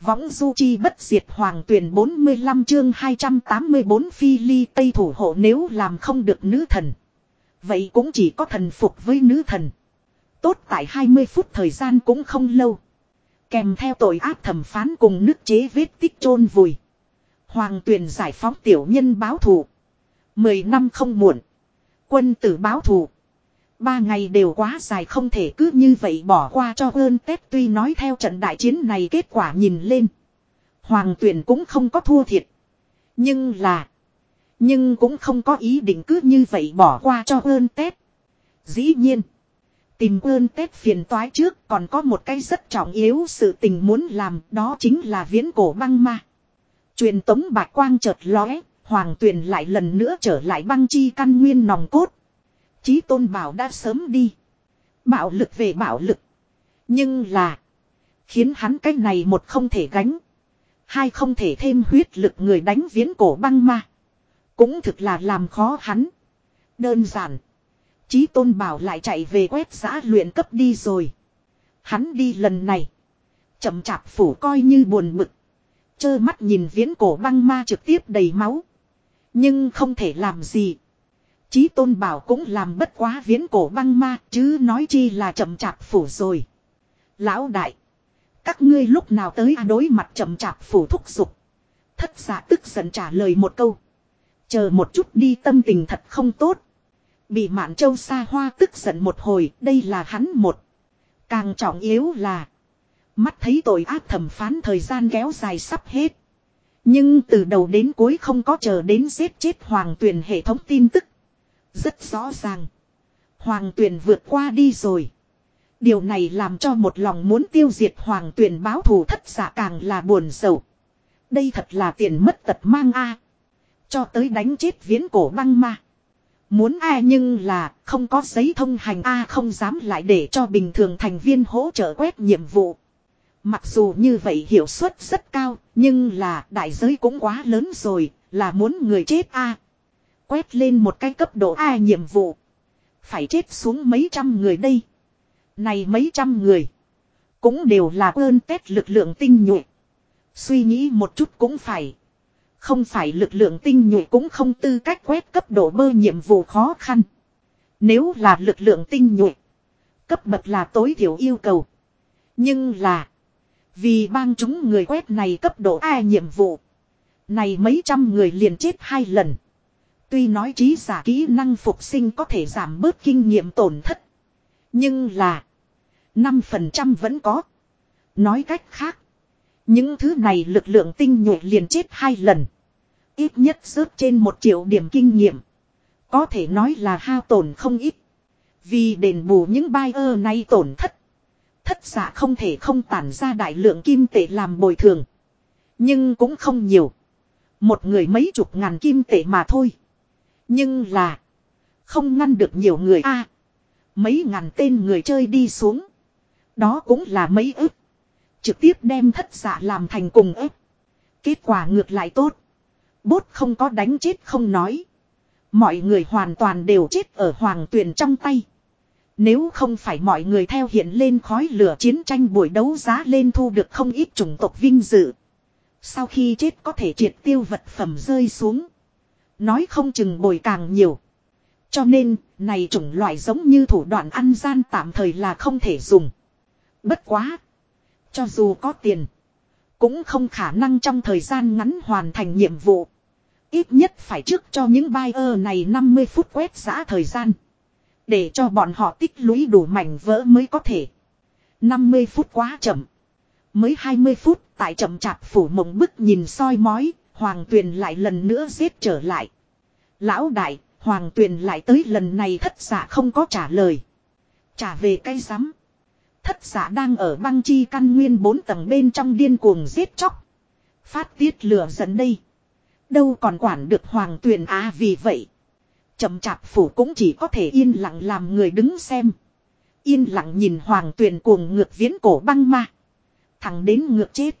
Võng du chi bất diệt hoàng tuyển 45 chương 284 phi ly tây thủ hộ nếu làm không được nữ thần. Vậy cũng chỉ có thần phục với nữ thần. Tốt tại 20 phút thời gian cũng không lâu. Kèm theo tội ác thẩm phán cùng nước chế vết tích chôn vùi. Hoàng tuyển giải phóng tiểu nhân báo thù. Mười năm không muộn. Quân tử báo thù. Ba ngày đều quá dài không thể cứ như vậy bỏ qua cho ơn Tết tuy nói theo trận đại chiến này kết quả nhìn lên. Hoàng tuyển cũng không có thua thiệt. Nhưng là. Nhưng cũng không có ý định cứ như vậy bỏ qua cho ơn Tết. Dĩ nhiên. Tìm ơn Tết phiền toái trước còn có một cái rất trọng yếu sự tình muốn làm đó chính là viễn cổ băng ma. Truyền tống bạc quang chợt lóe, hoàng tuyền lại lần nữa trở lại băng chi căn nguyên nòng cốt. Chí tôn bảo đã sớm đi. Bạo lực về bạo lực. Nhưng là. Khiến hắn cái này một không thể gánh. Hai không thể thêm huyết lực người đánh viễn cổ băng ma. Cũng thực là làm khó hắn. Đơn giản. Chí tôn bảo lại chạy về quét giã luyện cấp đi rồi. Hắn đi lần này. Chậm chạp phủ coi như buồn bực. Chơ mắt nhìn viễn cổ băng ma trực tiếp đầy máu. Nhưng không thể làm gì. Chí tôn bảo cũng làm bất quá viễn cổ băng ma, chứ nói chi là chậm chạp phủ rồi. Lão đại. Các ngươi lúc nào tới à đối mặt chậm chạp phủ thúc giục. Thất giả tức giận trả lời một câu. Chờ một chút đi, tâm tình thật không tốt. Bị mạn châu xa hoa tức giận một hồi, đây là hắn một. Càng trọng yếu là. Mắt thấy tội ác thẩm phán thời gian kéo dài sắp hết. Nhưng từ đầu đến cuối không có chờ đến giết chết hoàng tuyển hệ thống tin tức. Rất rõ ràng. Hoàng tuyển vượt qua đi rồi. Điều này làm cho một lòng muốn tiêu diệt hoàng tuyển báo thù thất giả càng là buồn sầu. Đây thật là tiền mất tật mang a Cho tới đánh chết viễn cổ băng ma. Muốn ai nhưng là không có giấy thông hành a không dám lại để cho bình thường thành viên hỗ trợ quét nhiệm vụ. Mặc dù như vậy hiệu suất rất cao, nhưng là đại giới cũng quá lớn rồi, là muốn người chết a Quét lên một cái cấp độ A nhiệm vụ. Phải chết xuống mấy trăm người đây. Này mấy trăm người. Cũng đều là ơn tết lực lượng tinh nhuệ. Suy nghĩ một chút cũng phải. Không phải lực lượng tinh nhuệ cũng không tư cách quét cấp độ bơ nhiệm vụ khó khăn. Nếu là lực lượng tinh nhuệ. Cấp bậc là tối thiểu yêu cầu. Nhưng là. Vì bang chúng người quét này cấp độ A nhiệm vụ. Này mấy trăm người liền chết hai lần. Tuy nói trí giả kỹ năng phục sinh có thể giảm bớt kinh nghiệm tổn thất. Nhưng là. 5% vẫn có. Nói cách khác. Những thứ này lực lượng tinh nhuệ liền chết hai lần. Ít nhất rớt trên một triệu điểm kinh nghiệm. Có thể nói là hao tổn không ít. Vì đền bù những buyer này tổn thất. Thất giả không thể không tản ra đại lượng kim tệ làm bồi thường. Nhưng cũng không nhiều. Một người mấy chục ngàn kim tệ mà thôi. Nhưng là. Không ngăn được nhiều người a Mấy ngàn tên người chơi đi xuống. Đó cũng là mấy ức. Trực tiếp đem thất giả làm thành cùng ức. Kết quả ngược lại tốt. Bốt không có đánh chết không nói. Mọi người hoàn toàn đều chết ở hoàng tuyền trong tay. Nếu không phải mọi người theo hiện lên khói lửa chiến tranh buổi đấu giá lên thu được không ít chủng tộc vinh dự. Sau khi chết có thể triệt tiêu vật phẩm rơi xuống. Nói không chừng bồi càng nhiều. Cho nên, này chủng loại giống như thủ đoạn ăn gian tạm thời là không thể dùng. Bất quá. Cho dù có tiền. Cũng không khả năng trong thời gian ngắn hoàn thành nhiệm vụ. Ít nhất phải trước cho những buyer này 50 phút quét giã thời gian. Để cho bọn họ tích lũy đủ mảnh vỡ mới có thể. 50 phút quá chậm. Mới 20 phút tại chậm chạp phủ mộng bức nhìn soi mói, Hoàng Tuyền lại lần nữa giết trở lại. Lão đại, Hoàng Tuyền lại tới lần này thất giả không có trả lời. Trả về cây rắm. Thất giả đang ở băng chi căn nguyên bốn tầng bên trong điên cuồng giết chóc. Phát tiết lửa dần đây. Đâu còn quản được Hoàng Tuyền à vì vậy. Chậm chạp phủ cũng chỉ có thể yên lặng làm người đứng xem. Yên lặng nhìn Hoàng Tuyền cuồng ngược viễn cổ băng ma. Thẳng đến ngược chết.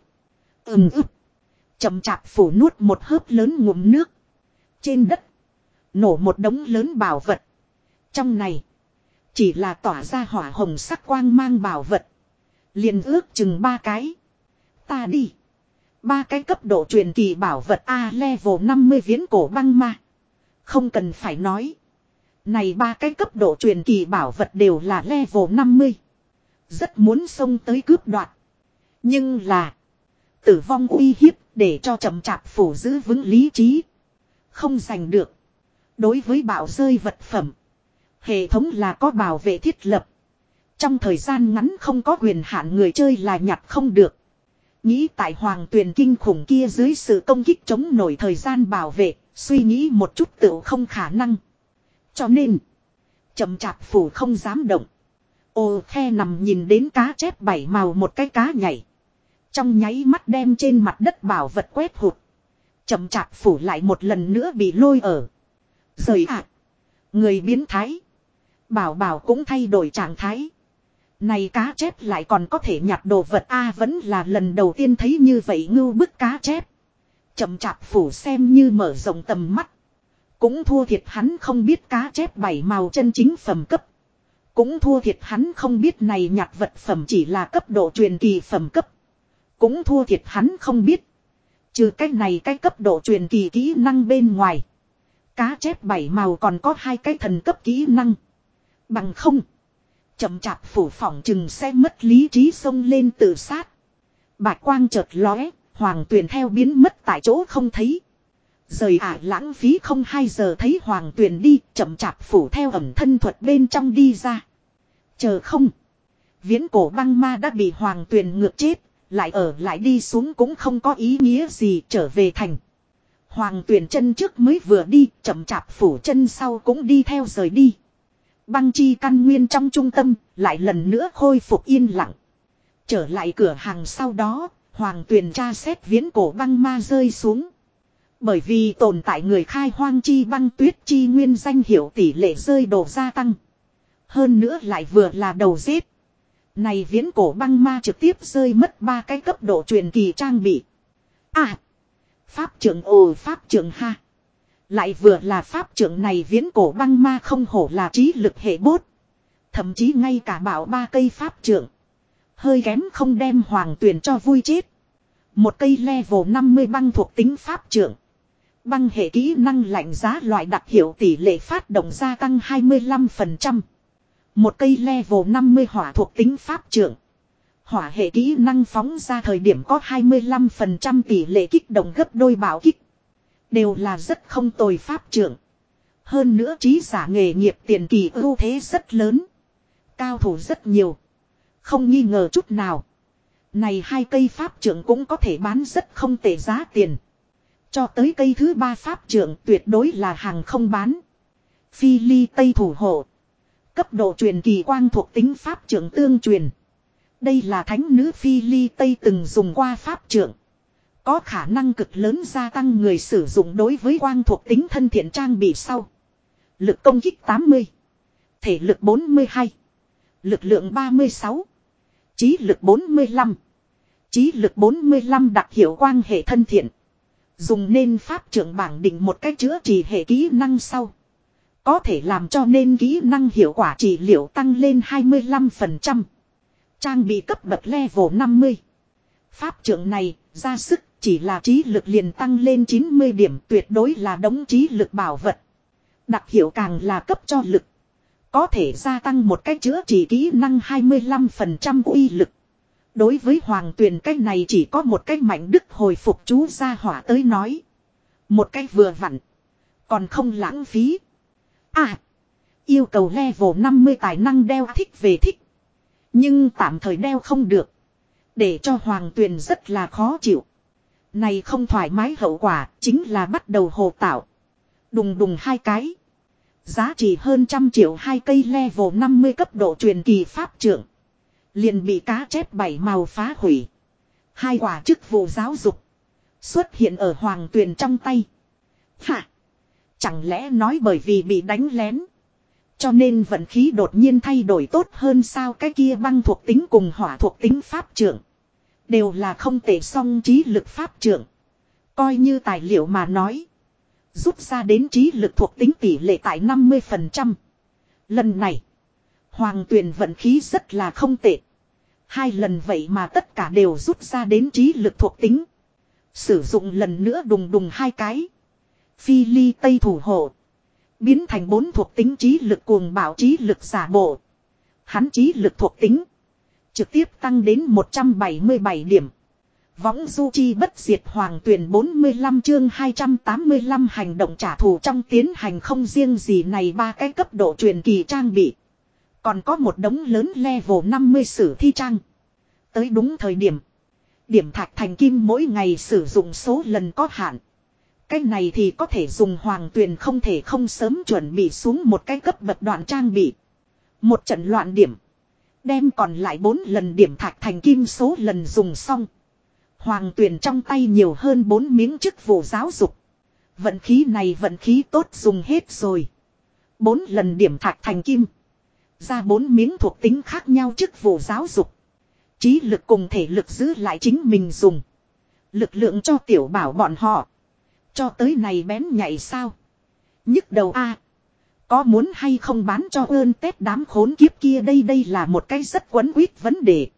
Ừm ức. Chậm chạp phủ nuốt một hớp lớn ngụm nước. Trên đất. Nổ một đống lớn bảo vật. Trong này. Chỉ là tỏa ra hỏa hồng sắc quang mang bảo vật. liền ước chừng ba cái. Ta đi. Ba cái cấp độ truyền kỳ bảo vật A level 50 viễn cổ băng ma. Không cần phải nói. Này ba cái cấp độ truyền kỳ bảo vật đều là level 50. Rất muốn xông tới cướp đoạt. Nhưng là. Tử vong uy hiếp để cho chậm chạp phủ giữ vững lý trí. Không giành được. Đối với bảo rơi vật phẩm. Hệ thống là có bảo vệ thiết lập. Trong thời gian ngắn không có quyền hạn người chơi là nhặt không được. Nghĩ tại hoàng tuyền kinh khủng kia dưới sự công kích chống nổi thời gian bảo vệ, suy nghĩ một chút tựu không khả năng. Cho nên, chậm chạp phủ không dám động. Ô khe nằm nhìn đến cá chép bảy màu một cái cá nhảy. Trong nháy mắt đem trên mặt đất bảo vật quét hụt. Chậm chạp phủ lại một lần nữa bị lôi ở. Rời ạ. người biến thái. Bảo bảo cũng thay đổi trạng thái. Này cá chép lại còn có thể nhặt đồ vật A vẫn là lần đầu tiên thấy như vậy ngưu bức cá chép. Chậm chạp phủ xem như mở rộng tầm mắt. Cũng thua thiệt hắn không biết cá chép bảy màu chân chính phẩm cấp. Cũng thua thiệt hắn không biết này nhặt vật phẩm chỉ là cấp độ truyền kỳ phẩm cấp. Cũng thua thiệt hắn không biết. Trừ cái này cái cấp độ truyền kỳ kỹ năng bên ngoài. Cá chép bảy màu còn có hai cái thần cấp kỹ năng. Bằng không. Chậm chạp phủ phỏng chừng sẽ mất lý trí xông lên tự sát. Bạch quang chợt lóe, hoàng tuyền theo biến mất tại chỗ không thấy. Rời ả lãng phí không hai giờ thấy hoàng tuyền đi, chậm chạp phủ theo ẩm thân thuật bên trong đi ra. Chờ không. Viễn cổ băng ma đã bị hoàng tuyền ngược chết, lại ở lại đi xuống cũng không có ý nghĩa gì trở về thành. Hoàng tuyền chân trước mới vừa đi, chậm chạp phủ chân sau cũng đi theo rời đi. Băng chi căn nguyên trong trung tâm, lại lần nữa khôi phục yên lặng. Trở lại cửa hàng sau đó, hoàng tuyền tra xét viễn cổ băng ma rơi xuống. Bởi vì tồn tại người khai hoang chi băng tuyết chi nguyên danh hiệu tỷ lệ rơi đổ gia tăng. Hơn nữa lại vừa là đầu giết. Này viễn cổ băng ma trực tiếp rơi mất ba cái cấp độ truyền kỳ trang bị. À! Pháp trưởng ồ, pháp trưởng ha! Lại vừa là pháp trưởng này viễn cổ băng ma không hổ là trí lực hệ bốt. Thậm chí ngay cả bảo ba cây pháp trưởng. Hơi kém không đem hoàng tuyển cho vui chết. Một cây level 50 băng thuộc tính pháp trưởng. Băng hệ kỹ năng lạnh giá loại đặc hiệu tỷ lệ phát động gia tăng 25%. Một cây level 50 hỏa thuộc tính pháp trưởng. Hỏa hệ kỹ năng phóng ra thời điểm có 25% tỷ lệ kích động gấp đôi bảo kích. Đều là rất không tồi pháp trưởng. Hơn nữa trí giả nghề nghiệp tiền kỳ ưu thế rất lớn. Cao thủ rất nhiều. Không nghi ngờ chút nào. Này hai cây pháp trưởng cũng có thể bán rất không tệ giá tiền. Cho tới cây thứ ba pháp trưởng tuyệt đối là hàng không bán. Phi ly tây thủ hộ. Cấp độ truyền kỳ quang thuộc tính pháp trưởng tương truyền. Đây là thánh nữ phi ly tây từng dùng qua pháp trưởng. Có khả năng cực lớn gia tăng người sử dụng đối với quang thuộc tính thân thiện trang bị sau. Lực công kích 80. Thể lực 42. Lực lượng 36. Trí lực 45. Trí lực 45 đặc hiệu quang hệ thân thiện. Dùng nên pháp trưởng bảng định một cách chữa trị hệ kỹ năng sau. Có thể làm cho nên kỹ năng hiệu quả trị liệu tăng lên 25%. Trang bị cấp bậc level 50. Pháp trưởng này, ra sức, chỉ là trí lực liền tăng lên 90 điểm, tuyệt đối là đống trí lực bảo vật. Đặc hiệu càng là cấp cho lực. Có thể gia tăng một cách chữa trị kỹ năng 25% uy lực. Đối với hoàng tuyền cách này chỉ có một cách mạnh đức hồi phục chú gia hỏa tới nói. Một cách vừa vặn. Còn không lãng phí. À. Yêu cầu level 50 tài năng đeo thích về thích. Nhưng tạm thời đeo không được. Để cho hoàng tuyền rất là khó chịu. Này không thoải mái hậu quả chính là bắt đầu hồ tạo. Đùng đùng hai cái. Giá trị hơn trăm triệu hai cây level 50 cấp độ truyền kỳ pháp trưởng. Liền bị cá chép bảy màu phá hủy. Hai quả chức vụ giáo dục. Xuất hiện ở hoàng tuyền trong tay. Hả? Chẳng lẽ nói bởi vì bị đánh lén. Cho nên vận khí đột nhiên thay đổi tốt hơn sao cái kia băng thuộc tính cùng hỏa thuộc tính pháp trưởng. Đều là không tệ song trí lực pháp trưởng. Coi như tài liệu mà nói. Rút ra đến trí lực thuộc tính tỷ lệ tại 50%. Lần này. Hoàng tuyền vận khí rất là không tệ. Hai lần vậy mà tất cả đều rút ra đến trí lực thuộc tính. Sử dụng lần nữa đùng đùng hai cái. Phi ly tây thủ hộ. Biến thành bốn thuộc tính trí lực cuồng bảo trí lực giả bộ. Hắn trí lực thuộc tính. Trực tiếp tăng đến 177 điểm. Võng du chi bất diệt hoàng tuyển 45 chương 285 hành động trả thù trong tiến hành không riêng gì này ba cái cấp độ truyền kỳ trang bị. Còn có một đống lớn level 50 sử thi trang. Tới đúng thời điểm. Điểm thạch thành kim mỗi ngày sử dụng số lần có hạn. Cái này thì có thể dùng hoàng tuyền không thể không sớm chuẩn bị xuống một cái cấp bậc đoạn trang bị. Một trận loạn điểm. Đem còn lại bốn lần điểm thạch thành kim số lần dùng xong. Hoàng tuyền trong tay nhiều hơn bốn miếng chức vụ giáo dục. Vận khí này vận khí tốt dùng hết rồi. bốn lần điểm thạch thành kim. Ra bốn miếng thuộc tính khác nhau chức vụ giáo dục. Trí lực cùng thể lực giữ lại chính mình dùng. Lực lượng cho tiểu bảo bọn họ. Cho tới này bén nhảy sao. nhức đầu a Có muốn hay không bán cho ơn tết đám khốn kiếp kia đây đây là một cái rất quấn quýt vấn đề.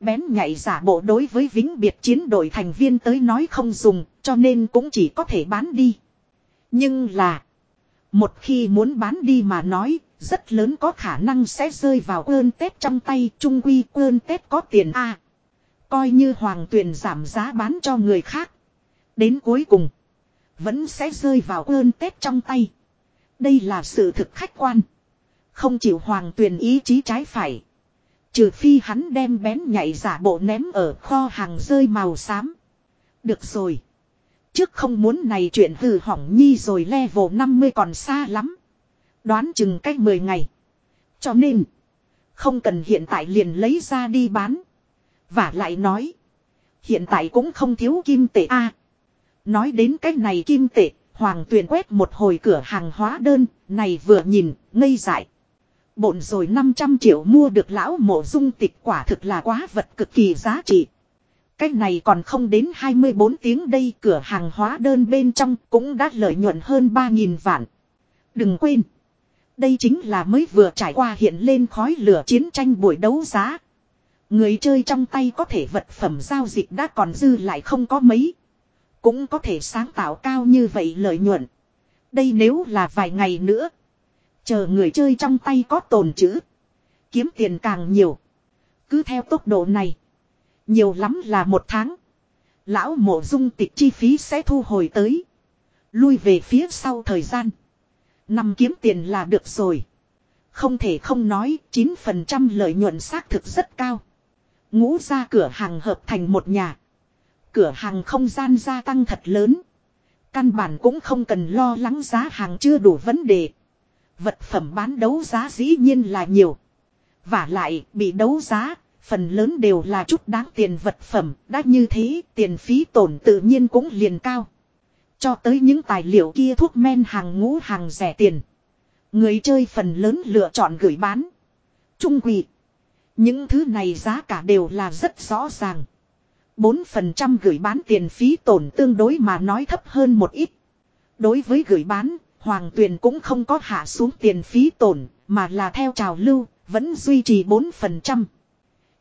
Bén nhảy giả bộ đối với vĩnh biệt chiến đội thành viên tới nói không dùng, cho nên cũng chỉ có thể bán đi. Nhưng là. Một khi muốn bán đi mà nói, rất lớn có khả năng sẽ rơi vào ơn Tết trong tay, trung quy ơn Tết có tiền A. coi như hoàng tuyển giảm giá bán cho người khác. Đến cuối cùng. Vẫn sẽ rơi vào ơn Tết trong tay. Đây là sự thực khách quan. Không chịu hoàng tuyển ý chí trái phải. Trừ phi hắn đem bén nhảy giả bộ ném ở kho hàng rơi màu xám. Được rồi. Trước không muốn này chuyện hư hỏng nhi rồi level 50 còn xa lắm. Đoán chừng cách 10 ngày. Cho nên. Không cần hiện tại liền lấy ra đi bán. Và lại nói. Hiện tại cũng không thiếu kim tệ a nói đến cách này kim tệ. Hoàng tuyền quét một hồi cửa hàng hóa đơn. Này vừa nhìn. Ngây dại. Bộn rồi 500 triệu mua được lão mộ dung tịch quả thực là quá vật cực kỳ giá trị. Cách này còn không đến 24 tiếng đây, cửa hàng hóa đơn bên trong cũng đã lợi nhuận hơn 3.000 vạn. Đừng quên. Đây chính là mới vừa trải qua hiện lên khói lửa chiến tranh buổi đấu giá. Người chơi trong tay có thể vật phẩm giao dịch đã còn dư lại không có mấy. Cũng có thể sáng tạo cao như vậy lợi nhuận. Đây nếu là vài ngày nữa. Chờ người chơi trong tay có tồn chữ. Kiếm tiền càng nhiều. Cứ theo tốc độ này. Nhiều lắm là một tháng. Lão mộ dung tịch chi phí sẽ thu hồi tới. Lui về phía sau thời gian. Năm kiếm tiền là được rồi. Không thể không nói 9% lợi nhuận xác thực rất cao. Ngũ ra cửa hàng hợp thành một nhà. Cửa hàng không gian gia tăng thật lớn. Căn bản cũng không cần lo lắng giá hàng chưa đủ vấn đề. Vật phẩm bán đấu giá dĩ nhiên là nhiều. Và lại bị đấu giá, phần lớn đều là chút đáng tiền vật phẩm. Đã như thế, tiền phí tổn tự nhiên cũng liền cao. Cho tới những tài liệu kia thuốc men hàng ngũ hàng rẻ tiền. Người chơi phần lớn lựa chọn gửi bán. Trung quỷ. Những thứ này giá cả đều là rất rõ ràng. 4% gửi bán tiền phí tổn tương đối mà nói thấp hơn một ít. Đối với gửi bán, Hoàng Tuyền cũng không có hạ xuống tiền phí tổn, mà là theo trào lưu, vẫn duy trì 4%.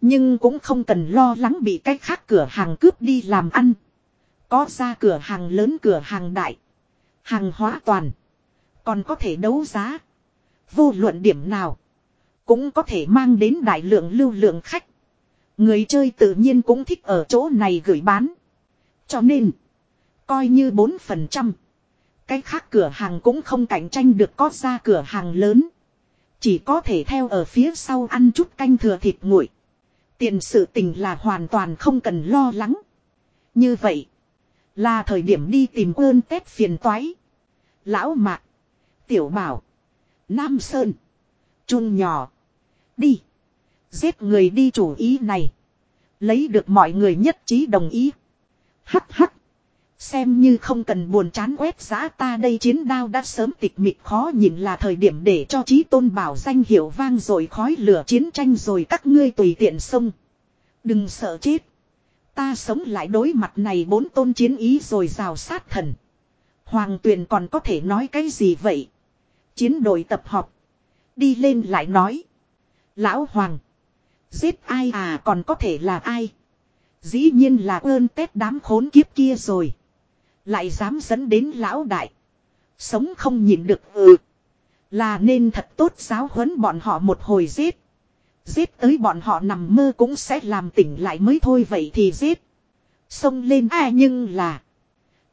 Nhưng cũng không cần lo lắng bị cách khác cửa hàng cướp đi làm ăn. Có ra cửa hàng lớn cửa hàng đại. Hàng hóa toàn. Còn có thể đấu giá. Vô luận điểm nào. Cũng có thể mang đến đại lượng lưu lượng khách. Người chơi tự nhiên cũng thích ở chỗ này gửi bán. Cho nên. Coi như 4%. Cái khác cửa hàng cũng không cạnh tranh được có ra cửa hàng lớn. Chỉ có thể theo ở phía sau ăn chút canh thừa thịt nguội. Tiền sự tình là hoàn toàn không cần lo lắng. Như vậy. Là thời điểm đi tìm ơn Tết phiền toái. Lão Mạc. Tiểu Bảo. Nam Sơn. Trung nhỏ. Đi. Giết người đi chủ ý này. Lấy được mọi người nhất trí đồng ý. Hắc hắc. Xem như không cần buồn chán quét giã ta đây chiến đao đã sớm tịch mịch khó nhìn là thời điểm để cho trí tôn bảo danh hiệu vang rồi khói lửa chiến tranh rồi các ngươi tùy tiện xông. Đừng sợ chết. Ta sống lại đối mặt này bốn tôn chiến ý rồi rào sát thần. Hoàng tuyền còn có thể nói cái gì vậy? Chiến đội tập họp. Đi lên lại nói. Lão Hoàng. Giết ai à còn có thể là ai? Dĩ nhiên là ơn tết đám khốn kiếp kia rồi. Lại dám dẫn đến lão đại. Sống không nhìn được ừ. Là nên thật tốt giáo huấn bọn họ một hồi giết. Giết tới bọn họ nằm mơ cũng sẽ làm tỉnh lại mới thôi vậy thì giết. Xông lên à nhưng là.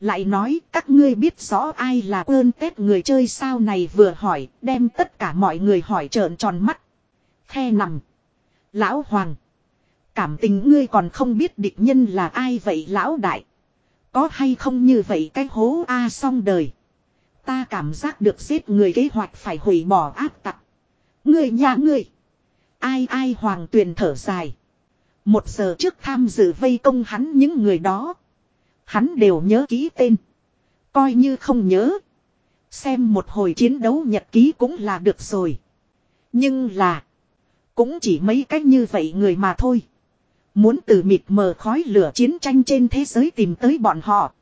Lại nói, các ngươi biết rõ ai là ơn tết người chơi sao này vừa hỏi, đem tất cả mọi người hỏi trợn tròn mắt. Khe nằm. Lão Hoàng. Cảm tình ngươi còn không biết địch nhân là ai vậy lão đại. Có hay không như vậy cái hố a xong đời. Ta cảm giác được giết người kế hoạch phải hủy bỏ áp tặc. Người nhà ngươi. Ai ai hoàng tuyền thở dài. Một giờ trước tham dự vây công hắn những người đó. Hắn đều nhớ ký tên. Coi như không nhớ. Xem một hồi chiến đấu nhật ký cũng là được rồi. Nhưng là. Cũng chỉ mấy cách như vậy người mà thôi. Muốn từ mịt mờ khói lửa chiến tranh trên thế giới tìm tới bọn họ.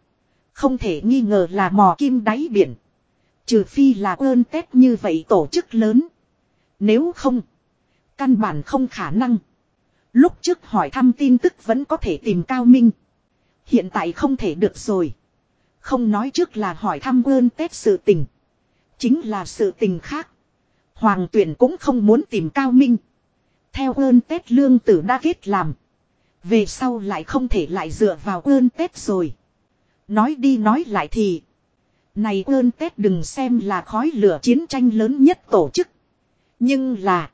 Không thể nghi ngờ là mò kim đáy biển. Trừ phi là ơn tết như vậy tổ chức lớn. Nếu không. Căn bản không khả năng. Lúc trước hỏi thăm tin tức vẫn có thể tìm Cao Minh. Hiện tại không thể được rồi. Không nói trước là hỏi thăm ơn Tết sự tình. Chính là sự tình khác. Hoàng tuyển cũng không muốn tìm Cao Minh. Theo ơn Tết lương tử đã kết làm. Về sau lại không thể lại dựa vào ơn Tết rồi. Nói đi nói lại thì. Này ơn Tết đừng xem là khói lửa chiến tranh lớn nhất tổ chức. Nhưng là.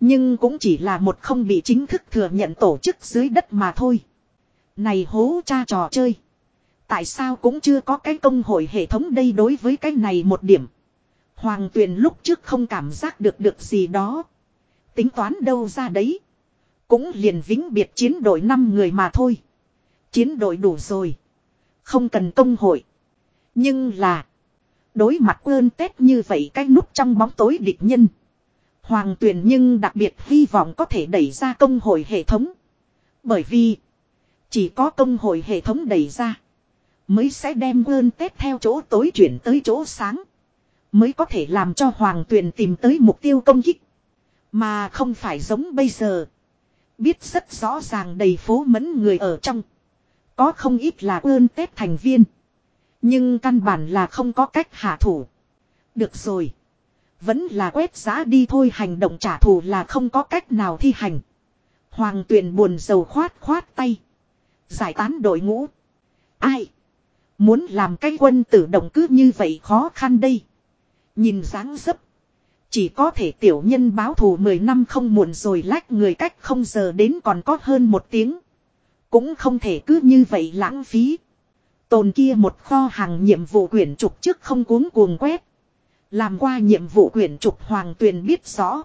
Nhưng cũng chỉ là một không bị chính thức thừa nhận tổ chức dưới đất mà thôi. Này hố cha trò chơi. Tại sao cũng chưa có cái công hội hệ thống đây đối với cái này một điểm. Hoàng tuyền lúc trước không cảm giác được được gì đó. Tính toán đâu ra đấy. Cũng liền vĩnh biệt chiến đội 5 người mà thôi. Chiến đội đủ rồi. Không cần công hội. Nhưng là. Đối mặt ơn tết như vậy cái nút trong bóng tối địch nhân. Hoàng tuyển nhưng đặc biệt hy vọng có thể đẩy ra công hội hệ thống. Bởi vì. Chỉ có công hội hệ thống đẩy ra. Mới sẽ đem ơn tết theo chỗ tối chuyển tới chỗ sáng. Mới có thể làm cho hoàng tuyển tìm tới mục tiêu công kích. Mà không phải giống bây giờ. Biết rất rõ ràng đầy phố mẫn người ở trong. Có không ít là ơn tết thành viên. Nhưng căn bản là không có cách hạ thủ. Được rồi. Vẫn là quét giá đi thôi, hành động trả thù là không có cách nào thi hành. Hoàng tuyền buồn dầu khoát khoát tay. Giải tán đội ngũ. Ai? Muốn làm cái quân tử động cứ như vậy khó khăn đây. Nhìn dáng dấp. Chỉ có thể tiểu nhân báo thù 10 năm không muộn rồi lách người cách không giờ đến còn có hơn một tiếng. Cũng không thể cứ như vậy lãng phí. Tồn kia một kho hàng nhiệm vụ quyển trục trước không cuốn cuồng quét. Làm qua nhiệm vụ quyển trục hoàng tuyền biết rõ.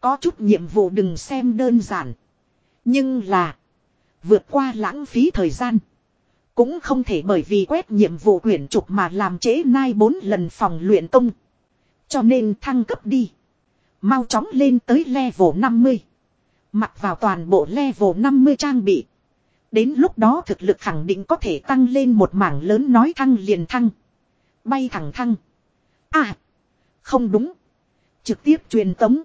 Có chút nhiệm vụ đừng xem đơn giản. Nhưng là. Vượt qua lãng phí thời gian. Cũng không thể bởi vì quét nhiệm vụ quyển trục mà làm trễ nai bốn lần phòng luyện công. Cho nên thăng cấp đi. Mau chóng lên tới level 50. Mặc vào toàn bộ level 50 trang bị. Đến lúc đó thực lực khẳng định có thể tăng lên một mảng lớn nói thăng liền thăng. Bay thẳng thăng. À. Không đúng. Trực tiếp truyền tống.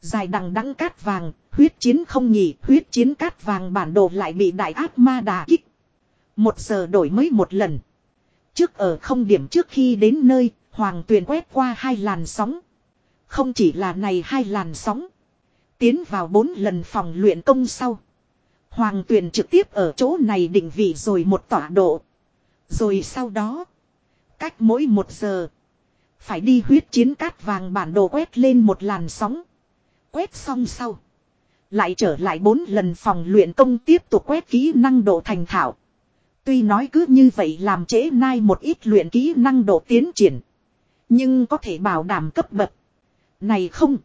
Dài đằng đắng cát vàng, huyết chiến không nhỉ, huyết chiến cát vàng bản đồ lại bị đại ác ma đà kích. Một giờ đổi mới một lần. Trước ở không điểm trước khi đến nơi, hoàng tuyền quét qua hai làn sóng. Không chỉ là này hai làn sóng. Tiến vào bốn lần phòng luyện công sau. Hoàng tuyền trực tiếp ở chỗ này định vị rồi một tọa độ. Rồi sau đó. Cách mỗi một giờ. Phải đi huyết chiến cát vàng bản đồ quét lên một làn sóng. Quét xong sau. Lại trở lại bốn lần phòng luyện công tiếp tục quét kỹ năng độ thành thạo. Tuy nói cứ như vậy làm trễ nai một ít luyện kỹ năng độ tiến triển. Nhưng có thể bảo đảm cấp bậc. Này không.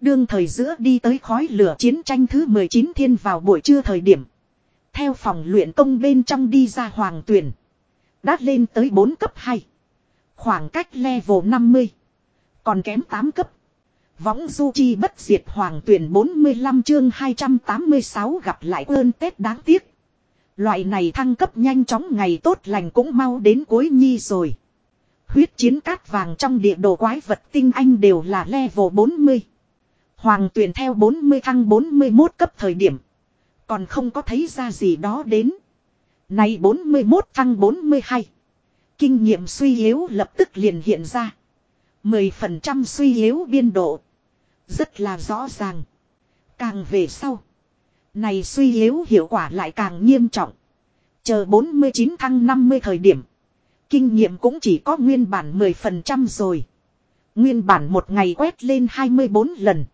Đương thời giữa đi tới khói lửa chiến tranh thứ 19 thiên vào buổi trưa thời điểm. Theo phòng luyện công bên trong đi ra hoàng tuyển. Đã lên tới 4 cấp 2. Khoảng cách level 50. Còn kém 8 cấp. Võng du chi bất diệt hoàng tuyển 45 chương 286 gặp lại ơn Tết đáng tiếc. Loại này thăng cấp nhanh chóng ngày tốt lành cũng mau đến cuối nhi rồi. Huyết chiến cát vàng trong địa đồ quái vật tinh anh đều là level 40. Hoàng tuyển theo 40 thăng 41 cấp thời điểm. Còn không có thấy ra gì đó đến. Này 41 thăng 42. Kinh nghiệm suy yếu lập tức liền hiện ra. 10% suy yếu biên độ. Rất là rõ ràng. Càng về sau. Này suy yếu hiệu quả lại càng nghiêm trọng. Chờ 49 thăng 50 thời điểm. Kinh nghiệm cũng chỉ có nguyên bản 10% rồi. Nguyên bản một ngày quét lên 24 lần.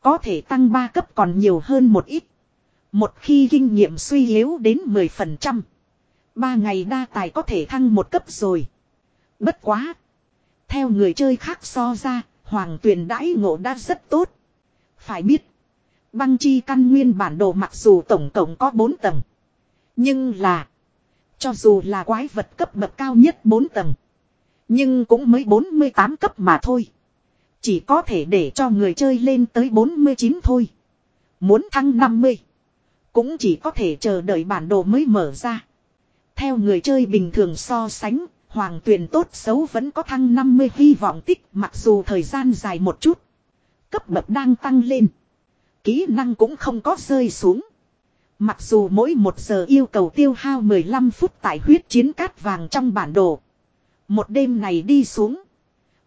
Có thể tăng 3 cấp còn nhiều hơn một ít. Một khi kinh nghiệm suy yếu đến 10%. Ba ngày đa tài có thể thăng một cấp rồi. Bất quá. Theo người chơi khác so ra, hoàng tuyền đãi ngộ đã rất tốt. Phải biết. Băng chi căn nguyên bản đồ mặc dù tổng cộng có 4 tầng. Nhưng là. Cho dù là quái vật cấp bậc cao nhất 4 tầng. Nhưng cũng mới 48 cấp mà thôi. Chỉ có thể để cho người chơi lên tới 49 thôi. Muốn thăng 50. Cũng chỉ có thể chờ đợi bản đồ mới mở ra. Theo người chơi bình thường so sánh, hoàng tuyền tốt xấu vẫn có thăng 50 hy vọng tích mặc dù thời gian dài một chút. Cấp bậc đang tăng lên. Kỹ năng cũng không có rơi xuống. Mặc dù mỗi một giờ yêu cầu tiêu hao 15 phút tại huyết chiến cát vàng trong bản đồ. Một đêm này đi xuống.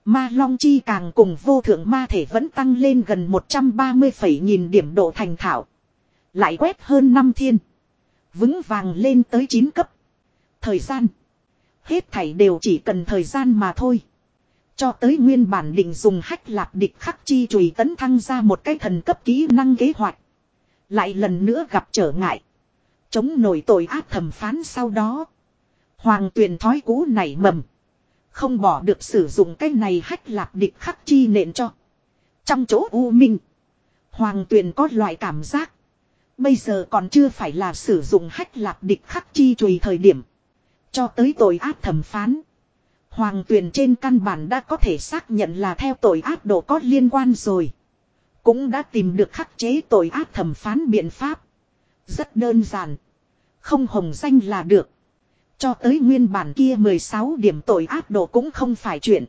Ma Long Chi càng cùng vô thượng ma thể vẫn tăng lên gần 130 phẩy nhìn điểm độ thành thạo. Lại quét hơn năm thiên. Vững vàng lên tới 9 cấp. Thời gian. Hết thảy đều chỉ cần thời gian mà thôi. Cho tới nguyên bản định dùng hách lạc địch khắc chi chùy tấn thăng ra một cái thần cấp kỹ năng kế hoạch. Lại lần nữa gặp trở ngại. Chống nổi tội ác thẩm phán sau đó. Hoàng tuyền thói cũ nảy mầm. Không bỏ được sử dụng cái này hách lạc địch khắc chi nện cho. Trong chỗ u minh. Hoàng tuyền có loại cảm giác. Bây giờ còn chưa phải là sử dụng hách lạc địch khắc chi chùy thời điểm. Cho tới tội ác thẩm phán. Hoàng tuyền trên căn bản đã có thể xác nhận là theo tội ác độ có liên quan rồi. Cũng đã tìm được khắc chế tội ác thẩm phán biện pháp. Rất đơn giản. Không hồng danh là được. Cho tới nguyên bản kia 16 điểm tội ác độ cũng không phải chuyện.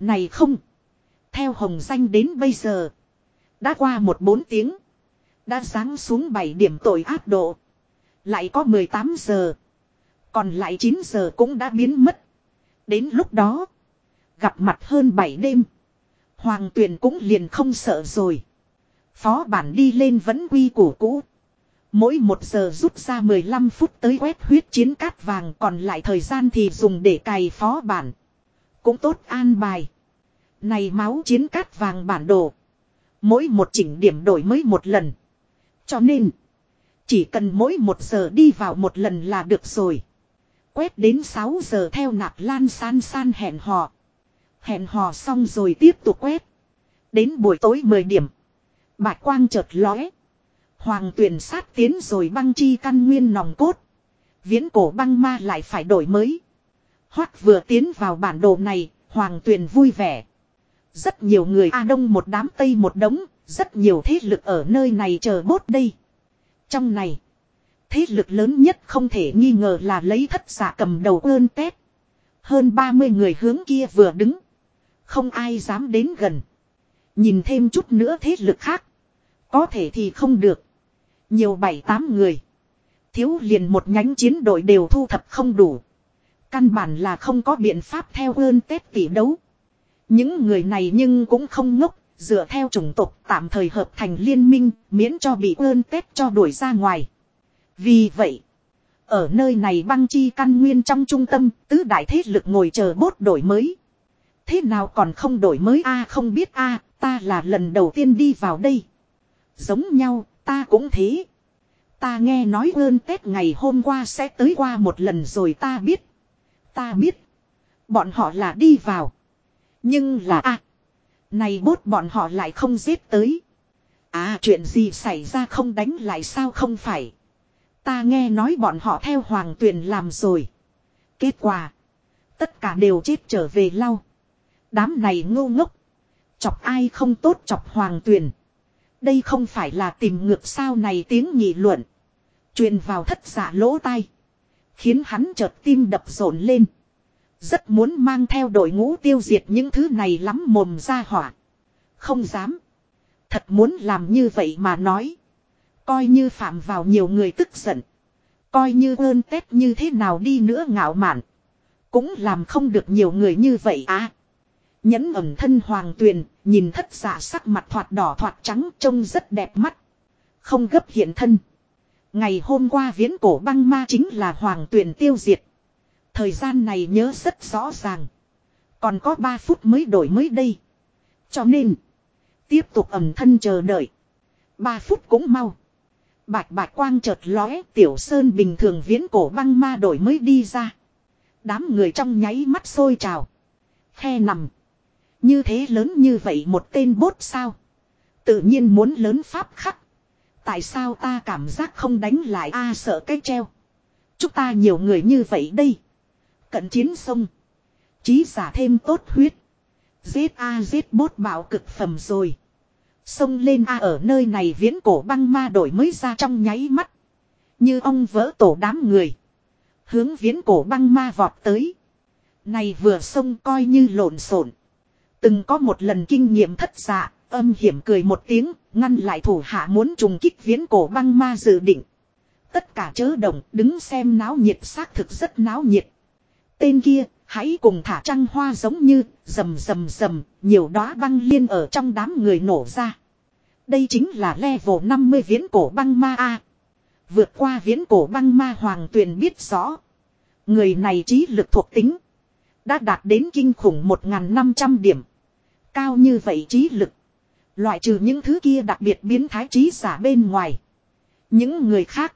Này không. Theo hồng danh đến bây giờ. Đã qua một bốn tiếng. Đã sáng xuống 7 điểm tội ác độ. Lại có 18 giờ. Còn lại 9 giờ cũng đã biến mất. Đến lúc đó. Gặp mặt hơn 7 đêm. Hoàng tuyền cũng liền không sợ rồi. Phó bản đi lên vẫn quy củ cũ. Mỗi một giờ rút ra 15 phút tới quét huyết chiến cát vàng, còn lại thời gian thì dùng để cày phó bản. Cũng tốt an bài. Này máu chiến cát vàng bản đồ. Mỗi một chỉnh điểm đổi mới một lần. Cho nên. Chỉ cần mỗi một giờ đi vào một lần là được rồi. Quét đến 6 giờ theo nạp lan san san hẹn hò. Hẹn hò xong rồi tiếp tục quét. Đến buổi tối 10 điểm. Bạch quang chợt lóe. Hoàng tuyển sát tiến rồi băng chi căn nguyên nòng cốt. Viễn cổ băng ma lại phải đổi mới. Hoắc vừa tiến vào bản đồ này, Hoàng tuyển vui vẻ. Rất nhiều người A Đông một đám Tây một đống, rất nhiều thế lực ở nơi này chờ bốt đây. Trong này, thế lực lớn nhất không thể nghi ngờ là lấy thất giả cầm đầu ơn tét. Hơn 30 người hướng kia vừa đứng. Không ai dám đến gần. Nhìn thêm chút nữa thế lực khác. Có thể thì không được. Nhiều bảy tám người. Thiếu liền một nhánh chiến đội đều thu thập không đủ. Căn bản là không có biện pháp theo ơn tết tỷ đấu. Những người này nhưng cũng không ngốc, dựa theo chủng tộc tạm thời hợp thành liên minh, miễn cho bị ơn tết cho đuổi ra ngoài. Vì vậy, ở nơi này băng chi căn nguyên trong trung tâm, tứ đại thế lực ngồi chờ bốt đổi mới. Thế nào còn không đổi mới a à, không biết a à, ta là lần đầu tiên đi vào đây. Giống nhau, ta cũng thế. Ta nghe nói ơn Tết ngày hôm qua sẽ tới qua một lần rồi ta biết. Ta biết. Bọn họ là đi vào. Nhưng là a à, Này bốt bọn họ lại không giết tới. À chuyện gì xảy ra không đánh lại sao không phải. Ta nghe nói bọn họ theo hoàng tuyền làm rồi. Kết quả. Tất cả đều chết trở về lau. Đám này ngu ngốc. Chọc ai không tốt chọc hoàng tuyền. Đây không phải là tìm ngược sao này tiếng nhị luận. truyền vào thất giả lỗ tai. Khiến hắn chợt tim đập rộn lên. Rất muốn mang theo đội ngũ tiêu diệt những thứ này lắm mồm ra hỏa. Không dám. Thật muốn làm như vậy mà nói. Coi như phạm vào nhiều người tức giận. Coi như ơn tết như thế nào đi nữa ngạo mạn. Cũng làm không được nhiều người như vậy à. Nhẫn ẩm thân hoàng tuyền, nhìn thất giả sắc mặt thoạt đỏ thoạt trắng trông rất đẹp mắt. Không gấp hiện thân. Ngày hôm qua viễn cổ băng ma chính là hoàng tuyền tiêu diệt. Thời gian này nhớ rất rõ ràng. Còn có 3 phút mới đổi mới đây. Cho nên, tiếp tục ẩm thân chờ đợi. 3 phút cũng mau. Bạch bạch quang chợt lóe tiểu sơn bình thường viễn cổ băng ma đổi mới đi ra. Đám người trong nháy mắt sôi trào. Khe nằm. Như thế lớn như vậy một tên bốt sao. Tự nhiên muốn lớn pháp khắc. Tại sao ta cảm giác không đánh lại a sợ cái treo. Chúng ta nhiều người như vậy đây. Cận chiến sông. Chí giả thêm tốt huyết. Giết a giết bốt bảo cực phẩm rồi. sông lên a ở nơi này viễn cổ băng ma đổi mới ra trong nháy mắt. Như ông vỡ tổ đám người. Hướng viễn cổ băng ma vọt tới. Này vừa sông coi như lộn xộn. Từng có một lần kinh nghiệm thất dạ, âm hiểm cười một tiếng, ngăn lại thủ hạ muốn trùng kích viễn cổ băng ma dự định. Tất cả chớ đồng đứng xem náo nhiệt xác thực rất náo nhiệt. Tên kia, hãy cùng thả trăng hoa giống như, rầm rầm rầm, nhiều đóa băng liên ở trong đám người nổ ra. Đây chính là level 50 viễn cổ băng ma A. Vượt qua viễn cổ băng ma hoàng tuyền biết rõ. Người này trí lực thuộc tính. Đã đạt đến kinh khủng 1.500 điểm. Cao như vậy trí lực. Loại trừ những thứ kia đặc biệt biến thái trí giả bên ngoài. Những người khác.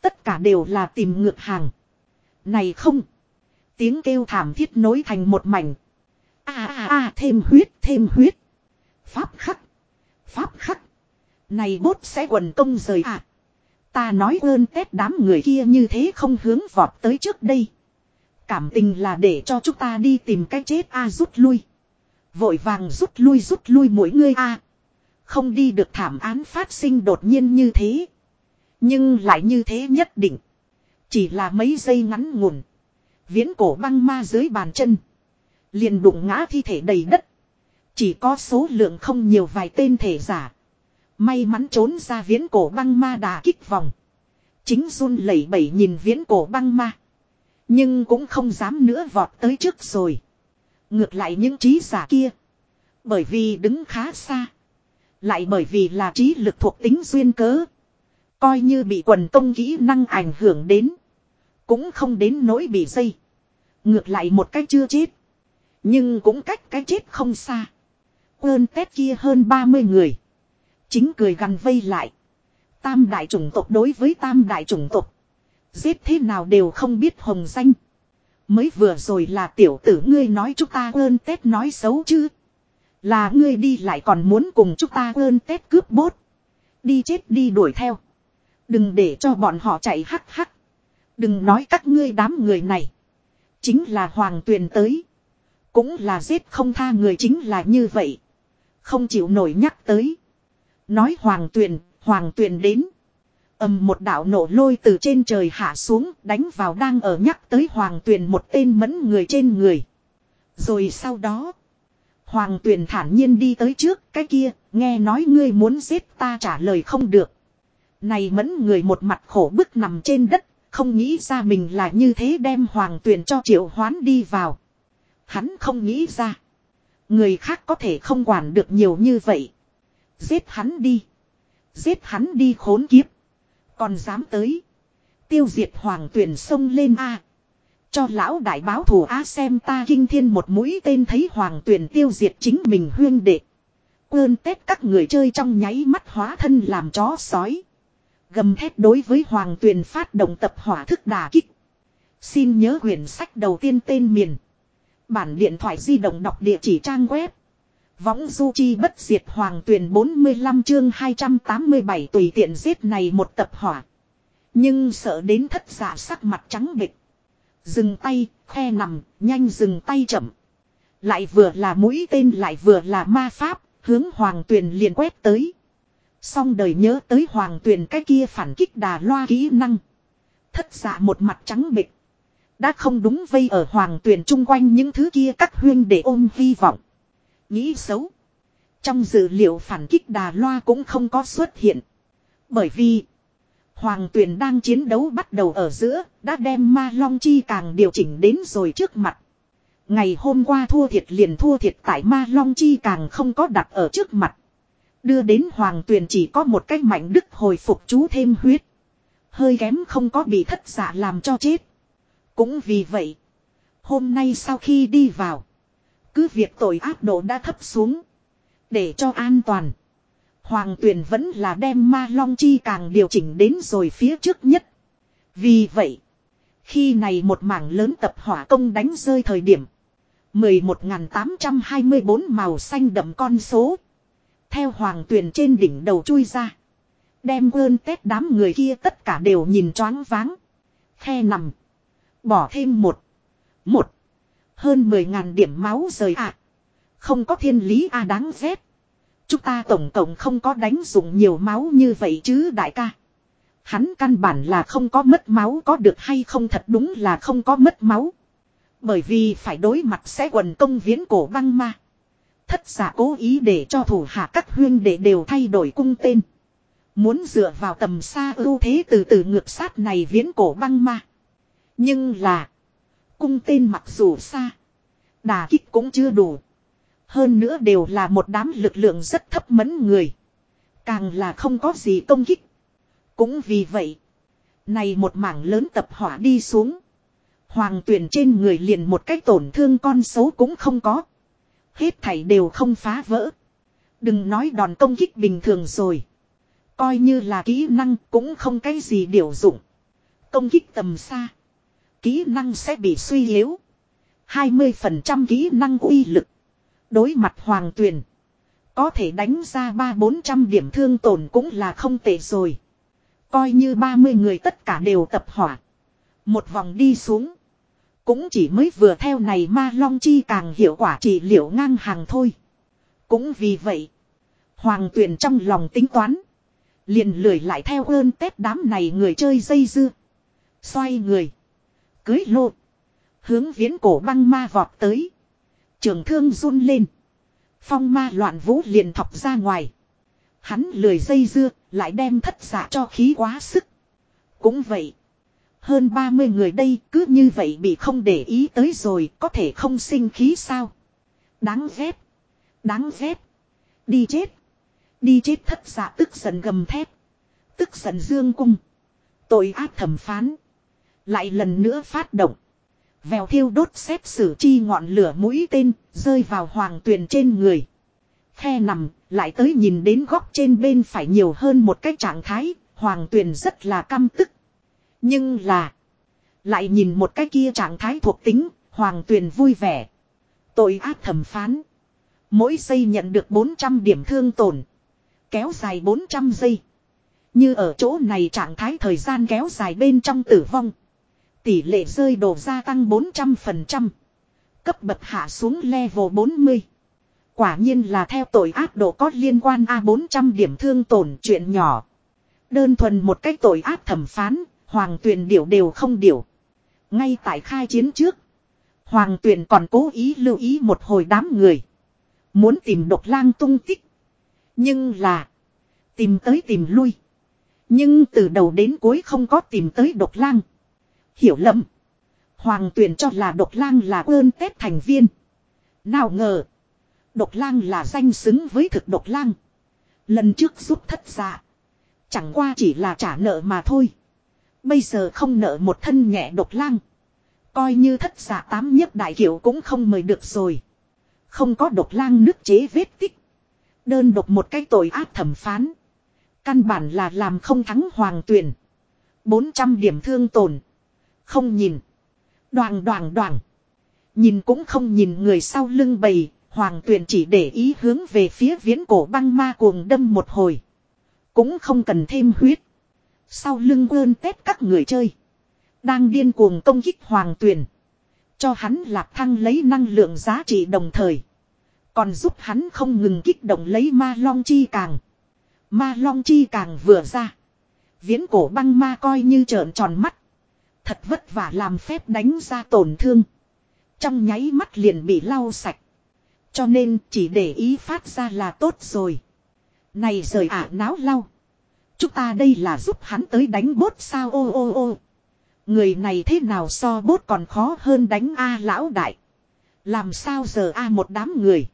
Tất cả đều là tìm ngược hàng. Này không. Tiếng kêu thảm thiết nối thành một mảnh. a a a thêm huyết thêm huyết. Pháp khắc. Pháp khắc. Này bốt sẽ quần công rời à. Ta nói ơn tết đám người kia như thế không hướng vọt tới trước đây. Cảm tình là để cho chúng ta đi tìm cái chết a rút lui. Vội vàng rút lui rút lui mỗi người a Không đi được thảm án phát sinh đột nhiên như thế. Nhưng lại như thế nhất định. Chỉ là mấy giây ngắn ngủn. Viễn cổ băng ma dưới bàn chân. Liền đụng ngã thi thể đầy đất. Chỉ có số lượng không nhiều vài tên thể giả. May mắn trốn ra viễn cổ băng ma đà kích vòng. Chính run lẩy bẩy nhìn viễn cổ băng ma. Nhưng cũng không dám nữa vọt tới trước rồi. Ngược lại những trí giả kia. Bởi vì đứng khá xa. Lại bởi vì là trí lực thuộc tính duyên cớ. Coi như bị quần công kỹ năng ảnh hưởng đến. Cũng không đến nỗi bị dây. Ngược lại một cách chưa chết. Nhưng cũng cách cái chết không xa. Ơn tết kia hơn 30 người. Chính cười gần vây lại. Tam đại chủng tộc đối với tam đại chủng tộc. Giết thế nào đều không biết hồng danh. Mới vừa rồi là tiểu tử ngươi nói chúng ta ơn Tết nói xấu chứ. Là ngươi đi lại còn muốn cùng chúng ta ơn Tết cướp bốt. Đi chết đi đuổi theo. Đừng để cho bọn họ chạy hắc hắc. Đừng nói các ngươi đám người này. Chính là hoàng tuyền tới. Cũng là giết không tha người chính là như vậy. Không chịu nổi nhắc tới. Nói hoàng tuyền, hoàng tuyền đến ầm một đạo nổ lôi từ trên trời hạ xuống, đánh vào đang ở nhắc tới hoàng tuyền một tên mẫn người trên người. Rồi sau đó. Hoàng tuyền thản nhiên đi tới trước, cái kia, nghe nói ngươi muốn giết ta trả lời không được. Này mẫn người một mặt khổ bức nằm trên đất, không nghĩ ra mình là như thế đem hoàng tuyền cho triệu hoán đi vào. Hắn không nghĩ ra. Người khác có thể không quản được nhiều như vậy. Giết hắn đi. Giết hắn đi khốn kiếp. Còn dám tới. Tiêu diệt hoàng tuyển sông lên A. Cho lão đại báo thù A xem ta kinh thiên một mũi tên thấy hoàng tuyển tiêu diệt chính mình huyên đệ. Quơn tết các người chơi trong nháy mắt hóa thân làm chó sói. Gầm thét đối với hoàng tuyển phát động tập hỏa thức đà kích. Xin nhớ quyển sách đầu tiên tên miền. Bản điện thoại di động đọc địa chỉ trang web. Võng du chi bất diệt hoàng tuyển 45 chương 287 tùy tiện giết này một tập hỏa. Nhưng sợ đến thất giả sắc mặt trắng bịch. Dừng tay, khe nằm, nhanh dừng tay chậm. Lại vừa là mũi tên lại vừa là ma pháp, hướng hoàng tuyền liền quét tới. Xong đời nhớ tới hoàng tuyền cái kia phản kích đà loa kỹ năng. Thất giả một mặt trắng bịch. Đã không đúng vây ở hoàng tuyền chung quanh những thứ kia các huyên để ôm hy vọng. Nghĩ xấu. Trong dữ liệu phản kích đà loa cũng không có xuất hiện. Bởi vì Hoàng tuyển đang chiến đấu bắt đầu ở giữa, đã đem ma long chi càng điều chỉnh đến rồi trước mặt. Ngày hôm qua thua thiệt liền thua thiệt tại ma long chi càng không có đặt ở trước mặt. Đưa đến hoàng tuyển chỉ có một cách mạnh đức hồi phục chú thêm huyết. Hơi kém không có bị thất giả làm cho chết. Cũng vì vậy, hôm nay sau khi đi vào, cứ việc tội ác độ đã thấp xuống. Để cho an toàn. Hoàng tuyển vẫn là đem ma long chi càng điều chỉnh đến rồi phía trước nhất. Vì vậy, khi này một mảng lớn tập hỏa công đánh rơi thời điểm. 11.824 màu xanh đậm con số. Theo hoàng tuyển trên đỉnh đầu chui ra. Đem quơn tết đám người kia tất cả đều nhìn choáng váng. Khe nằm. Bỏ thêm một. Một. Hơn 10.000 điểm máu rời ạ. Không có thiên lý a đáng ghét. Chúng ta tổng cộng không có đánh dụng nhiều máu như vậy chứ đại ca. Hắn căn bản là không có mất máu có được hay không thật đúng là không có mất máu. Bởi vì phải đối mặt sẽ quần công viễn cổ băng ma. Thất giả cố ý để cho thủ hạ các huyên để đều thay đổi cung tên. Muốn dựa vào tầm xa ưu thế từ từ ngược sát này viễn cổ băng ma. Nhưng là. Cung tên mặc dù xa. Đà kích cũng chưa đủ. Hơn nữa đều là một đám lực lượng rất thấp mẫn người. Càng là không có gì công kích. Cũng vì vậy. Này một mảng lớn tập hỏa đi xuống. Hoàng tuyển trên người liền một cách tổn thương con xấu cũng không có. Hết thảy đều không phá vỡ. Đừng nói đòn công kích bình thường rồi. Coi như là kỹ năng cũng không cái gì điều dụng. Công kích tầm xa. Kỹ năng sẽ bị suy yếu. 20% kỹ năng uy lực. Đối mặt hoàng tuyền. Có thể đánh ra ba bốn trăm điểm thương tổn cũng là không tệ rồi. Coi như 30 người tất cả đều tập hỏa. Một vòng đi xuống. Cũng chỉ mới vừa theo này ma long chi càng hiệu quả trị liệu ngang hàng thôi. Cũng vì vậy. Hoàng tuyền trong lòng tính toán. Liền lười lại theo ơn tết đám này người chơi dây dưa. Xoay người. Cưới lô. Hướng viễn cổ băng ma vọt tới. Trường thương run lên. Phong ma loạn vũ liền thọc ra ngoài. Hắn lười dây dưa, lại đem thất giả cho khí quá sức. Cũng vậy. Hơn 30 người đây cứ như vậy bị không để ý tới rồi, có thể không sinh khí sao. Đáng ghét. Đáng ghét. Đi chết. Đi chết thất giả tức giận gầm thép. Tức giận dương cung. Tội ác thẩm phán. Lại lần nữa phát động. Vèo thiêu đốt xét xử chi ngọn lửa mũi tên, rơi vào hoàng tuyền trên người. Khe nằm, lại tới nhìn đến góc trên bên phải nhiều hơn một cái trạng thái, hoàng tuyền rất là căm tức. Nhưng là, lại nhìn một cái kia trạng thái thuộc tính, hoàng tuyền vui vẻ. Tội ác thẩm phán. Mỗi giây nhận được 400 điểm thương tổn. Kéo dài 400 giây. Như ở chỗ này trạng thái thời gian kéo dài bên trong tử vong. Tỷ lệ rơi đồ gia tăng 400%. Cấp bậc hạ xuống level 40. Quả nhiên là theo tội ác độ có liên quan A400 điểm thương tổn chuyện nhỏ. Đơn thuần một cách tội ác thẩm phán, hoàng tuyền điểu đều không điểu. Ngay tại khai chiến trước, hoàng tuyền còn cố ý lưu ý một hồi đám người. Muốn tìm độc lang tung tích. Nhưng là, tìm tới tìm lui. Nhưng từ đầu đến cuối không có tìm tới độc lang. Hiểu lầm. Hoàng tuyển cho là độc lang là ơn tết thành viên. Nào ngờ. Độc lang là danh xứng với thực độc lang. Lần trước giúp thất giả. Chẳng qua chỉ là trả nợ mà thôi. Bây giờ không nợ một thân nhẹ độc lang. Coi như thất giả tám nhất đại kiểu cũng không mời được rồi. Không có độc lang nước chế vết tích. Đơn độc một cái tội ác thẩm phán. Căn bản là làm không thắng hoàng tuyển. 400 điểm thương tổn. Không nhìn. Đoàn đoàn đoàn. Nhìn cũng không nhìn người sau lưng bầy. Hoàng tuyền chỉ để ý hướng về phía viễn cổ băng ma cuồng đâm một hồi. Cũng không cần thêm huyết. Sau lưng quơn tét các người chơi. Đang điên cuồng công kích hoàng tuyền. Cho hắn lạc thăng lấy năng lượng giá trị đồng thời. Còn giúp hắn không ngừng kích động lấy ma long chi càng. Ma long chi càng vừa ra. Viễn cổ băng ma coi như trợn tròn mắt. Thật vất vả làm phép đánh ra tổn thương. Trong nháy mắt liền bị lau sạch. Cho nên chỉ để ý phát ra là tốt rồi. Này rời ả náo lau. Chúng ta đây là giúp hắn tới đánh bốt sao ô ô ô. Người này thế nào so bốt còn khó hơn đánh A lão đại. Làm sao giờ A một đám người.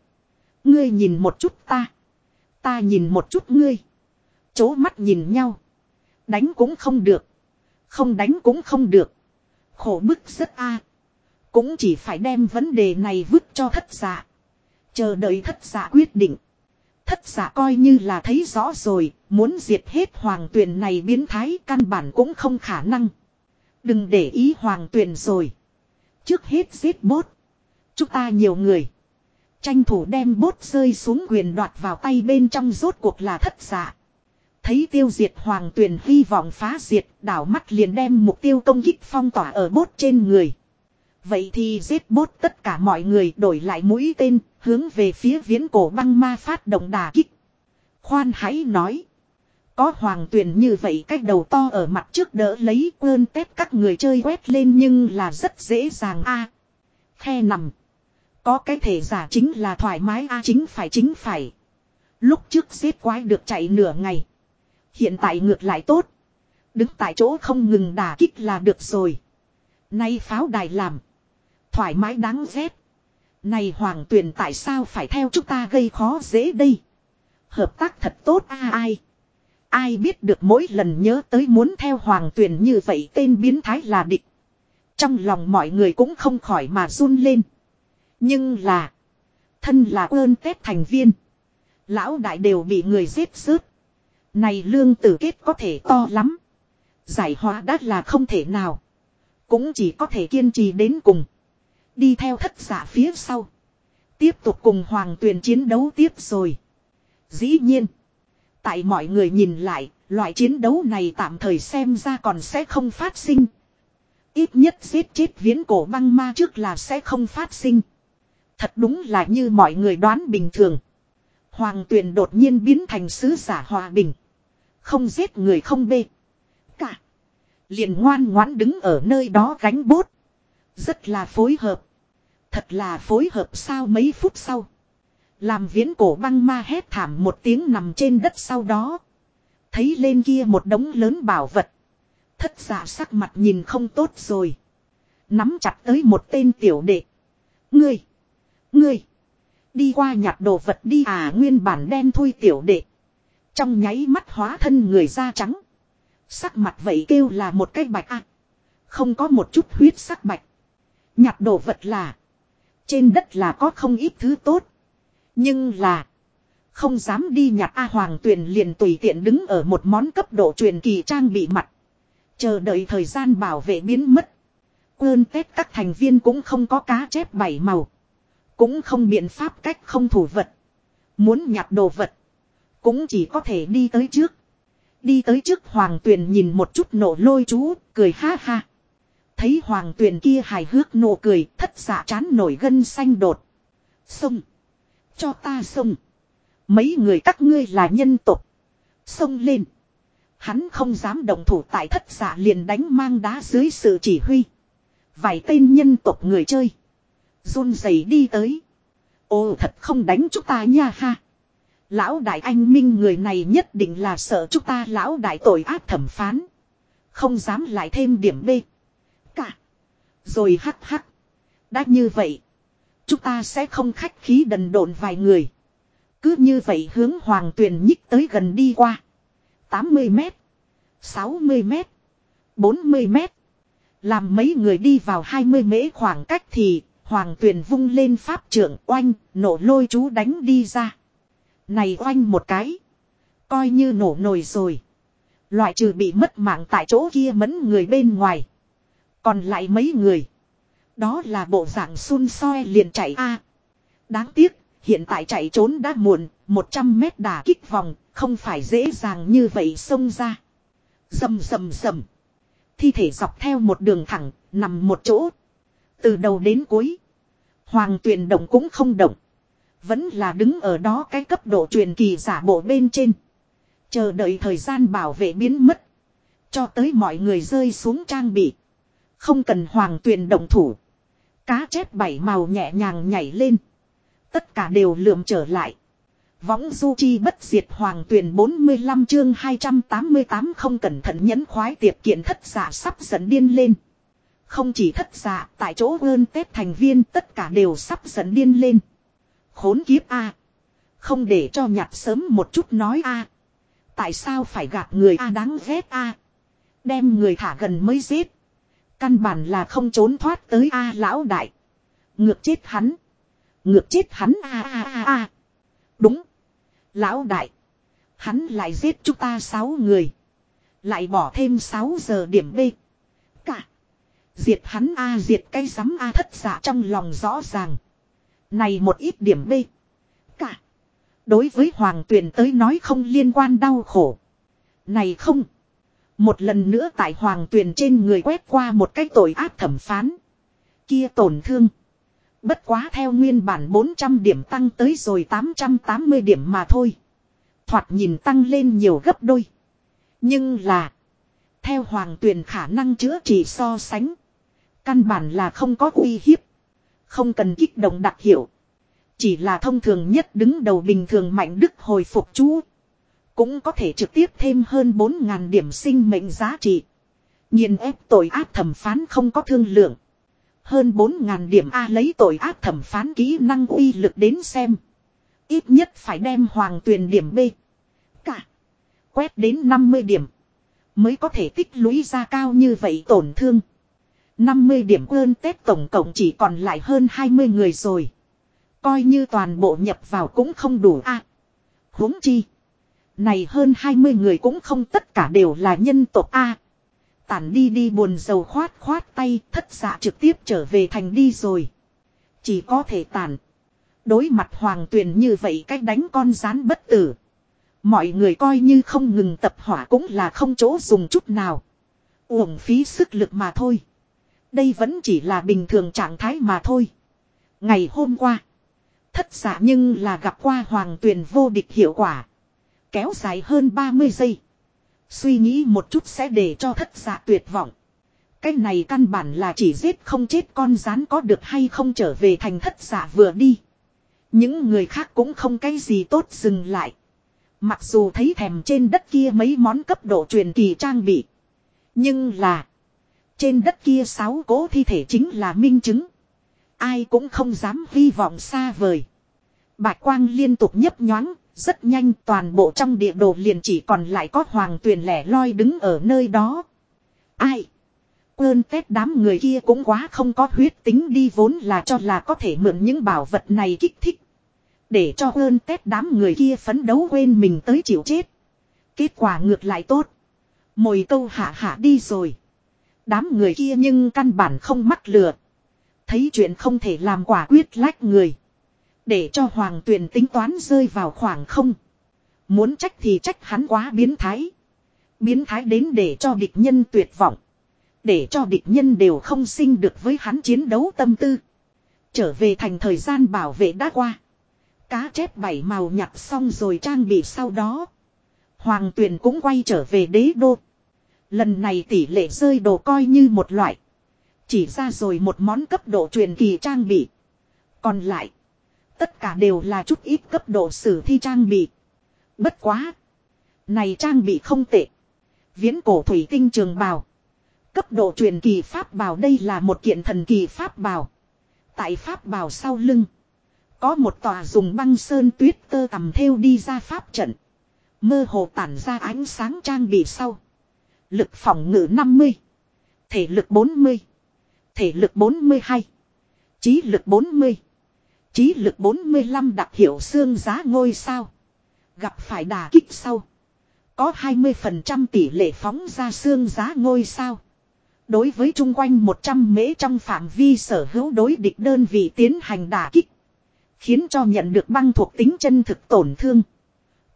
Ngươi nhìn một chút ta. Ta nhìn một chút ngươi. Chố mắt nhìn nhau. Đánh cũng không được. Không đánh cũng không được. Khổ bức rất A. Cũng chỉ phải đem vấn đề này vứt cho thất giả. Chờ đợi thất giả quyết định. Thất giả coi như là thấy rõ rồi, muốn diệt hết hoàng tuyền này biến thái căn bản cũng không khả năng. Đừng để ý hoàng tuyền rồi. Trước hết giết bốt. Chúng ta nhiều người. Tranh thủ đem bốt rơi xuống quyền đoạt vào tay bên trong rốt cuộc là thất giả. Thấy tiêu diệt hoàng tuyền hy vọng phá diệt, đảo mắt liền đem mục tiêu công kích phong tỏa ở bốt trên người. Vậy thì giết bốt tất cả mọi người đổi lại mũi tên, hướng về phía viễn cổ băng ma phát động đà kích. Khoan hãy nói. Có hoàng tuyền như vậy cách đầu to ở mặt trước đỡ lấy quơn tép các người chơi quét lên nhưng là rất dễ dàng a Khe nằm. Có cái thể giả chính là thoải mái a chính phải chính phải. Lúc trước giết quái được chạy nửa ngày. Hiện tại ngược lại tốt. Đứng tại chỗ không ngừng đà kích là được rồi. Nay pháo đài làm. Thoải mái đáng ghét. Này hoàng tuyền tại sao phải theo chúng ta gây khó dễ đây. Hợp tác thật tốt a ai. Ai biết được mỗi lần nhớ tới muốn theo hoàng tuyền như vậy tên biến thái là địch. Trong lòng mọi người cũng không khỏi mà run lên. Nhưng là. Thân là ơn tết thành viên. Lão đại đều bị người giết rớt. Này lương tử kết có thể to lắm. Giải hóa đắt là không thể nào. Cũng chỉ có thể kiên trì đến cùng. Đi theo thất giả phía sau. Tiếp tục cùng hoàng tuyền chiến đấu tiếp rồi. Dĩ nhiên. Tại mọi người nhìn lại, loại chiến đấu này tạm thời xem ra còn sẽ không phát sinh. Ít nhất giết chết viễn cổ băng ma trước là sẽ không phát sinh. Thật đúng là như mọi người đoán bình thường. Hoàng tuyền đột nhiên biến thành sứ giả hòa bình. Không giết người không bê. Cả. Liền ngoan ngoãn đứng ở nơi đó gánh bốt. Rất là phối hợp. Thật là phối hợp sao mấy phút sau. Làm viễn cổ băng ma hét thảm một tiếng nằm trên đất sau đó. Thấy lên kia một đống lớn bảo vật. Thất giả sắc mặt nhìn không tốt rồi. Nắm chặt tới một tên tiểu đệ. Ngươi. Ngươi. Đi qua nhặt đồ vật đi à nguyên bản đen thui tiểu đệ. Trong nháy mắt hóa thân người da trắng. Sắc mặt vậy kêu là một cái bạch ạ. Không có một chút huyết sắc bạch. Nhặt đồ vật là. Trên đất là có không ít thứ tốt. Nhưng là. Không dám đi nhặt A Hoàng Tuyền liền tùy tiện đứng ở một món cấp độ truyền kỳ trang bị mặt. Chờ đợi thời gian bảo vệ biến mất. Quơn tết các thành viên cũng không có cá chép bảy màu. Cũng không biện pháp cách không thủ vật. Muốn nhặt đồ vật. Cũng chỉ có thể đi tới trước. Đi tới trước Hoàng Tuyền nhìn một chút nổ lôi chú, cười ha ha. Thấy Hoàng Tuyền kia hài hước nụ cười, thất dạ chán nổi gân xanh đột. Xông. Cho ta xông. Mấy người các ngươi là nhân tục. Xông lên. Hắn không dám động thủ tại thất dạ liền đánh mang đá dưới sự chỉ huy. Vài tên nhân tộc người chơi. run rẩy đi tới. Ô thật không đánh chúng ta nha ha. Lão đại anh minh người này nhất định là sợ chúng ta lão đại tội ác thẩm phán. Không dám lại thêm điểm B. Cả. Rồi hắc hắc. Đã như vậy. Chúng ta sẽ không khách khí đần độn vài người. Cứ như vậy hướng hoàng tuyền nhích tới gần đi qua. 80 mét. 60 mét. 40 mét. Làm mấy người đi vào 20 mễ khoảng cách thì, hoàng tuyền vung lên pháp trưởng oanh, nổ lôi chú đánh đi ra. Này oanh một cái. Coi như nổ nồi rồi. Loại trừ bị mất mạng tại chỗ kia mẫn người bên ngoài. Còn lại mấy người. Đó là bộ dạng xun soi liền chạy a. đáng tiếc, hiện tại chạy trốn đã muộn, 100 mét đà kích vòng, không phải dễ dàng như vậy xông ra. Dầm dầm dầm. Thi thể dọc theo một đường thẳng, nằm một chỗ. Từ đầu đến cuối. Hoàng tuyển động cũng không động. Vẫn là đứng ở đó cái cấp độ truyền kỳ giả bộ bên trên. Chờ đợi thời gian bảo vệ biến mất. Cho tới mọi người rơi xuống trang bị. Không cần hoàng tuyền động thủ. Cá chép bảy màu nhẹ nhàng nhảy lên. Tất cả đều lượm trở lại. Võng du chi bất diệt hoàng tuyển 45 chương 288 không cẩn thận nhấn khoái tiệp kiện thất giả sắp dẫn điên lên. Không chỉ thất giả, tại chỗ ơn tết thành viên tất cả đều sắp dẫn điên lên. Khốn kiếp A. Không để cho nhặt sớm một chút nói A. Tại sao phải gặp người A đáng ghét A. Đem người thả gần mới giết. Căn bản là không trốn thoát tới A lão đại. Ngược chết hắn. Ngược chết hắn A A A A. Đúng. Lão đại. Hắn lại giết chúng ta sáu người. Lại bỏ thêm sáu giờ điểm B. Cả. Diệt hắn A, diệt cây rắm A thất giả trong lòng rõ ràng. Này một ít điểm B. Cả. Đối với hoàng tuyền tới nói không liên quan đau khổ. Này không. Một lần nữa tại hoàng tuyền trên người quét qua một cái tội ác thẩm phán. Kia tổn thương. Bất quá theo nguyên bản 400 điểm tăng tới rồi 880 điểm mà thôi. Thoạt nhìn tăng lên nhiều gấp đôi. Nhưng là. Theo hoàng tuyền khả năng chữa trị so sánh. Căn bản là không có uy hiếp. Không cần kích động đặc hiệu. Chỉ là thông thường nhất đứng đầu bình thường mạnh đức hồi phục chú. Cũng có thể trực tiếp thêm hơn 4.000 điểm sinh mệnh giá trị. Nhìn ép tội ác thẩm phán không có thương lượng. Hơn 4.000 điểm A lấy tội ác thẩm phán kỹ năng uy lực đến xem. Ít nhất phải đem hoàng tuyền điểm B. Cả. Quét đến 50 điểm. Mới có thể tích lũy ra cao như vậy tổn thương. 50 điểm ơn Tết tổng cộng chỉ còn lại hơn 20 người rồi. Coi như toàn bộ nhập vào cũng không đủ a. huống chi. Này hơn 20 người cũng không tất cả đều là nhân tộc A. Tản đi đi buồn dầu khoát khoát tay, thất dạ trực tiếp trở về thành đi rồi. Chỉ có thể tản. Đối mặt hoàng tuyền như vậy cách đánh con rán bất tử. Mọi người coi như không ngừng tập hỏa cũng là không chỗ dùng chút nào. Uổng phí sức lực mà thôi. Đây vẫn chỉ là bình thường trạng thái mà thôi. Ngày hôm qua. Thất giả nhưng là gặp qua hoàng tuyền vô địch hiệu quả. Kéo dài hơn 30 giây. Suy nghĩ một chút sẽ để cho thất giả tuyệt vọng. Cái này căn bản là chỉ giết không chết con rán có được hay không trở về thành thất giả vừa đi. Những người khác cũng không cái gì tốt dừng lại. Mặc dù thấy thèm trên đất kia mấy món cấp độ truyền kỳ trang bị. Nhưng là. Trên đất kia sáu cố thi thể chính là minh chứng. Ai cũng không dám hy vọng xa vời. Bạch quang liên tục nhấp nhoáng, rất nhanh toàn bộ trong địa đồ liền chỉ còn lại có hoàng tuyền lẻ loi đứng ở nơi đó. Ai? Quơn tết đám người kia cũng quá không có huyết tính đi vốn là cho là có thể mượn những bảo vật này kích thích. Để cho quân tết đám người kia phấn đấu quên mình tới chịu chết. Kết quả ngược lại tốt. Mồi câu hạ hạ đi rồi. Đám người kia nhưng căn bản không mắc lừa. Thấy chuyện không thể làm quả quyết lách người. Để cho hoàng tuyền tính toán rơi vào khoảng không. Muốn trách thì trách hắn quá biến thái. Biến thái đến để cho địch nhân tuyệt vọng. Để cho địch nhân đều không sinh được với hắn chiến đấu tâm tư. Trở về thành thời gian bảo vệ đã qua. Cá chép bảy màu nhặt xong rồi trang bị sau đó. Hoàng tuyền cũng quay trở về đế đô. Lần này tỷ lệ rơi đồ coi như một loại. Chỉ ra rồi một món cấp độ truyền kỳ trang bị. Còn lại. Tất cả đều là chút ít cấp độ sử thi trang bị. Bất quá. Này trang bị không tệ. Viễn cổ thủy tinh trường bào. Cấp độ truyền kỳ pháp bào đây là một kiện thần kỳ pháp bào. Tại pháp bào sau lưng. Có một tòa dùng băng sơn tuyết tơ tầm theo đi ra pháp trận. Mơ hồ tản ra ánh sáng trang bị sau. Lực phòng ngự 50. Thể lực 40. Thể lực 42. Trí lực 40. Trí lực 45 đặc hiệu xương giá ngôi sao. Gặp phải đà kích sau. Có 20% tỷ lệ phóng ra xương giá ngôi sao. Đối với chung quanh 100 mễ trong phạm vi sở hữu đối địch đơn vị tiến hành đà kích. Khiến cho nhận được băng thuộc tính chân thực tổn thương.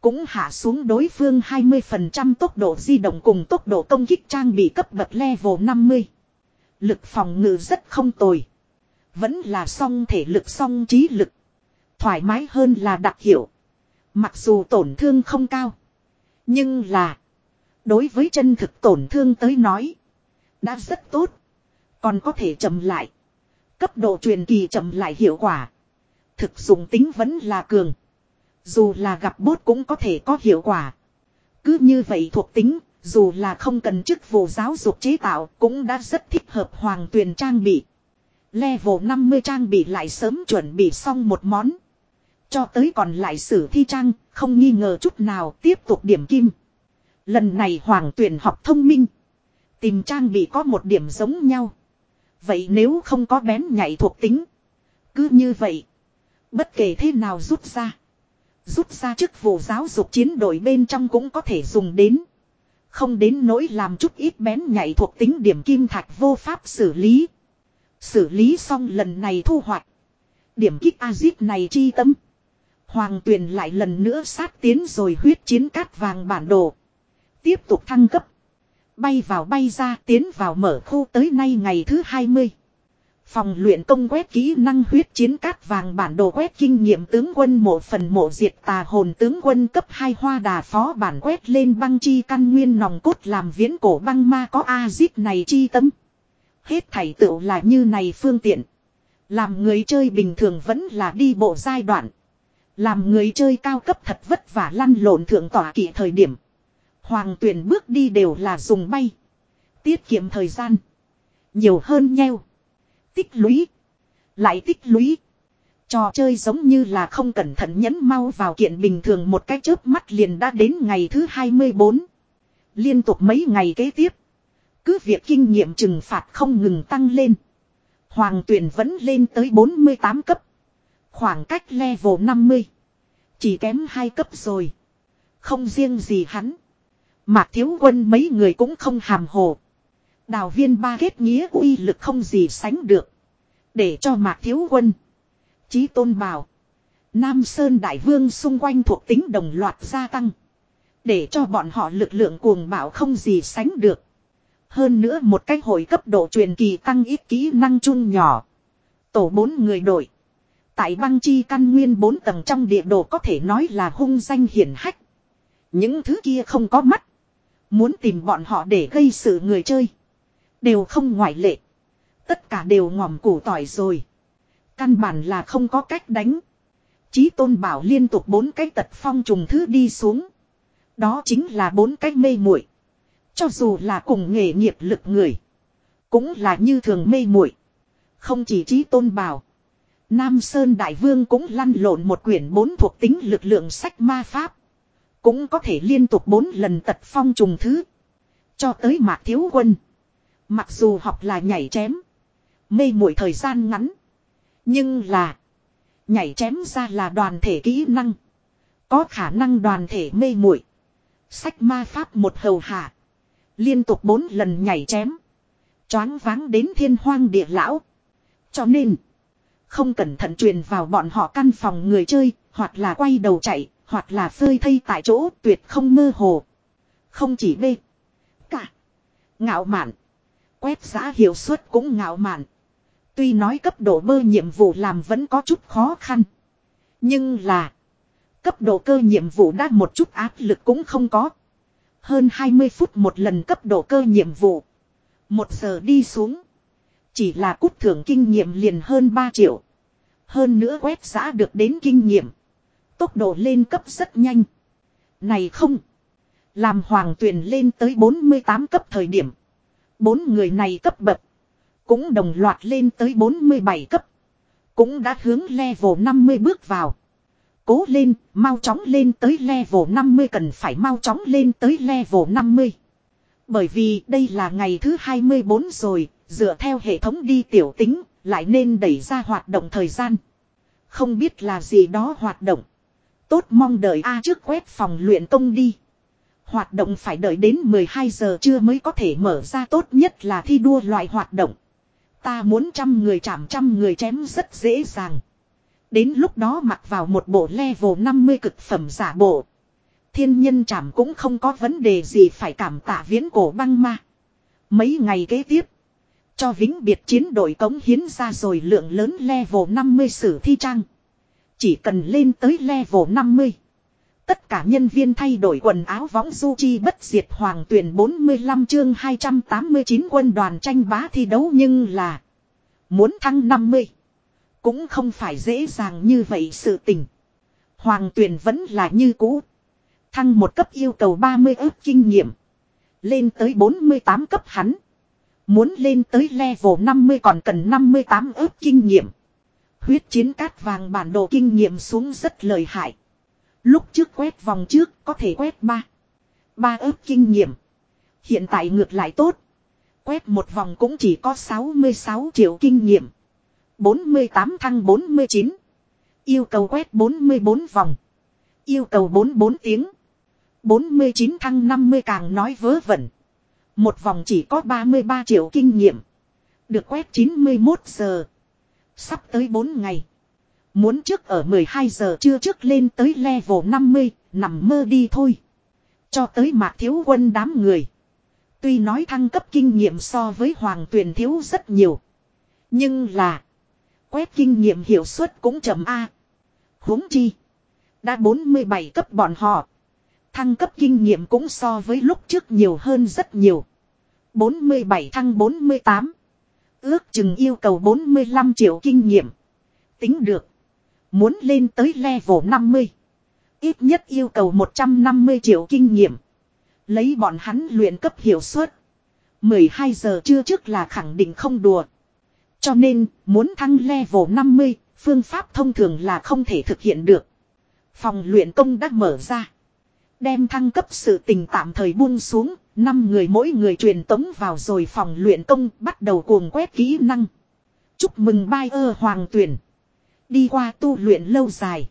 Cũng hạ xuống đối phương 20% tốc độ di động cùng tốc độ công kích trang bị cấp bậc level 50. Lực phòng ngự rất không tồi. Vẫn là song thể lực song trí lực. Thoải mái hơn là đặc hiệu. Mặc dù tổn thương không cao. Nhưng là. Đối với chân thực tổn thương tới nói. Đã rất tốt. Còn có thể chậm lại. Cấp độ truyền kỳ chậm lại hiệu quả. Thực dụng tính vẫn là cường. Dù là gặp bốt cũng có thể có hiệu quả. Cứ như vậy thuộc tính, dù là không cần chức vụ giáo dục chế tạo cũng đã rất thích hợp hoàng tuyền trang bị. Level 50 trang bị lại sớm chuẩn bị xong một món. Cho tới còn lại sử thi trang, không nghi ngờ chút nào tiếp tục điểm kim. Lần này hoàng tuyển học thông minh. Tìm trang bị có một điểm giống nhau. Vậy nếu không có bén nhạy thuộc tính. Cứ như vậy. Bất kể thế nào rút ra. Rút ra chức vụ giáo dục chiến đội bên trong cũng có thể dùng đến. Không đến nỗi làm chút ít bén nhạy thuộc tính điểm kim thạch vô pháp xử lý. Xử lý xong lần này thu hoạch. Điểm kích azip này chi tâm. Hoàng tuyền lại lần nữa sát tiến rồi huyết chiến cát vàng bản đồ. Tiếp tục thăng cấp. Bay vào bay ra tiến vào mở khu tới nay ngày thứ 20. Phòng luyện công quét kỹ năng huyết chiến cát vàng bản đồ quét kinh nghiệm tướng quân một phần mộ diệt tà hồn tướng quân cấp 2 hoa đà phó bản quét lên băng chi căn nguyên nòng cốt làm viễn cổ băng ma có A-zip này chi tâm. Hết thảy tựu là như này phương tiện. Làm người chơi bình thường vẫn là đi bộ giai đoạn. Làm người chơi cao cấp thật vất vả lăn lộn thượng tỏa kỷ thời điểm. Hoàng tuyển bước đi đều là dùng bay. Tiết kiệm thời gian. Nhiều hơn nheo. Tích lũy. Lại tích lũy. Trò chơi giống như là không cẩn thận nhấn mau vào kiện bình thường một cái chớp mắt liền đã đến ngày thứ 24. Liên tục mấy ngày kế tiếp. Cứ việc kinh nghiệm trừng phạt không ngừng tăng lên. Hoàng tuyển vẫn lên tới 48 cấp. Khoảng cách level 50. Chỉ kém hai cấp rồi. Không riêng gì hắn. Mạc thiếu quân mấy người cũng không hàm hồ. Đào viên ba kết nghĩa uy lực không gì sánh được. Để cho mạc thiếu quân. Chí tôn bảo. Nam Sơn Đại Vương xung quanh thuộc tính đồng loạt gia tăng. Để cho bọn họ lực lượng cuồng bạo không gì sánh được. Hơn nữa một cách hồi cấp độ truyền kỳ tăng ít kỹ năng chung nhỏ. Tổ bốn người đội. Tại băng chi căn nguyên bốn tầng trong địa đồ có thể nói là hung danh hiển hách. Những thứ kia không có mắt. Muốn tìm bọn họ để gây sự người chơi. Đều không ngoại lệ. Tất cả đều ngòm củ tỏi rồi. Căn bản là không có cách đánh. Chí tôn bảo liên tục bốn cái tật phong trùng thứ đi xuống. Đó chính là bốn cái mê muội Cho dù là cùng nghề nghiệp lực người. Cũng là như thường mê muội Không chỉ chí tôn bảo. Nam Sơn Đại Vương cũng lăn lộn một quyển bốn thuộc tính lực lượng sách ma pháp. Cũng có thể liên tục bốn lần tật phong trùng thứ. Cho tới mạc thiếu quân. Mặc dù học là nhảy chém. Mê muội thời gian ngắn. Nhưng là. Nhảy chém ra là đoàn thể kỹ năng. Có khả năng đoàn thể mê muội Sách ma pháp một hầu hạ. Liên tục bốn lần nhảy chém. Choáng váng đến thiên hoang địa lão. Cho nên. Không cẩn thận truyền vào bọn họ căn phòng người chơi. Hoặc là quay đầu chạy. Hoặc là phơi thây tại chỗ, tuyệt không mơ hồ. Không chỉ bê. Cả. Ngạo mạn. Quét giã hiệu suất cũng ngạo mạn. Tuy nói cấp độ bơ nhiệm vụ làm vẫn có chút khó khăn. Nhưng là. Cấp độ cơ nhiệm vụ đã một chút áp lực cũng không có. Hơn 20 phút một lần cấp độ cơ nhiệm vụ. Một giờ đi xuống. Chỉ là cút thưởng kinh nghiệm liền hơn 3 triệu. Hơn nữa quét giã được đến kinh nghiệm. Tốc độ lên cấp rất nhanh. Này không. Làm hoàng tuyển lên tới 48 cấp thời điểm. Bốn người này cấp bậc. Cũng đồng loạt lên tới 47 cấp. Cũng đã hướng level 50 bước vào. Cố lên, mau chóng lên tới level 50 cần phải mau chóng lên tới level 50. Bởi vì đây là ngày thứ 24 rồi, dựa theo hệ thống đi tiểu tính, lại nên đẩy ra hoạt động thời gian. Không biết là gì đó hoạt động. Tốt mong đợi A trước quét phòng luyện công đi. Hoạt động phải đợi đến 12 giờ trưa mới có thể mở ra tốt nhất là thi đua loại hoạt động. Ta muốn trăm người chạm trăm người chém rất dễ dàng. Đến lúc đó mặc vào một bộ level 50 cực phẩm giả bộ. Thiên nhân chạm cũng không có vấn đề gì phải cảm tạ viễn cổ băng ma. Mấy ngày kế tiếp. Cho vĩnh biệt chiến đội cống hiến ra rồi lượng lớn level 50 sử thi trang. Chỉ cần lên tới level 50. Tất cả nhân viên thay đổi quần áo võng du chi bất diệt hoàng tuyển 45 chương 289 quân đoàn tranh bá thi đấu nhưng là muốn thăng 50. Cũng không phải dễ dàng như vậy sự tình. Hoàng tuyển vẫn là như cũ. Thăng một cấp yêu cầu 30 ước kinh nghiệm. Lên tới 48 cấp hắn. Muốn lên tới level 50 còn cần 58 ước kinh nghiệm. Huyết chiến cát vàng bản đồ kinh nghiệm xuống rất lợi hại. Lúc trước quét vòng trước, có thể quét ba. Ba ớt kinh nghiệm. Hiện tại ngược lại tốt. Quét một vòng cũng chỉ có 66 triệu kinh nghiệm. 48 thăng 49. Yêu cầu quét 44 vòng. Yêu cầu 44 tiếng. 49 thăng 50 càng nói vớ vẩn. Một vòng chỉ có 33 triệu kinh nghiệm. Được quét 91 giờ. Sắp tới 4 ngày. Muốn trước ở 12 giờ trưa trước lên tới level 50, nằm mơ đi thôi. Cho tới mạc thiếu quân đám người. Tuy nói thăng cấp kinh nghiệm so với hoàng tuyền thiếu rất nhiều. Nhưng là. Quét kinh nghiệm hiệu suất cũng chậm A. huống chi. Đã 47 cấp bọn họ. Thăng cấp kinh nghiệm cũng so với lúc trước nhiều hơn rất nhiều. 47 thăng 48. Ước chừng yêu cầu 45 triệu kinh nghiệm. Tính được. Muốn lên tới level 50. Ít nhất yêu cầu 150 triệu kinh nghiệm. Lấy bọn hắn luyện cấp hiệu suất. 12 giờ trưa trước là khẳng định không đùa. Cho nên, muốn thăng level 50, phương pháp thông thường là không thể thực hiện được. Phòng luyện công đã mở ra. Đem thăng cấp sự tình tạm thời buông xuống, năm người mỗi người truyền tống vào rồi phòng luyện công bắt đầu cuồng quét kỹ năng. Chúc mừng bai ơ hoàng tuyển. Đi qua tu luyện lâu dài.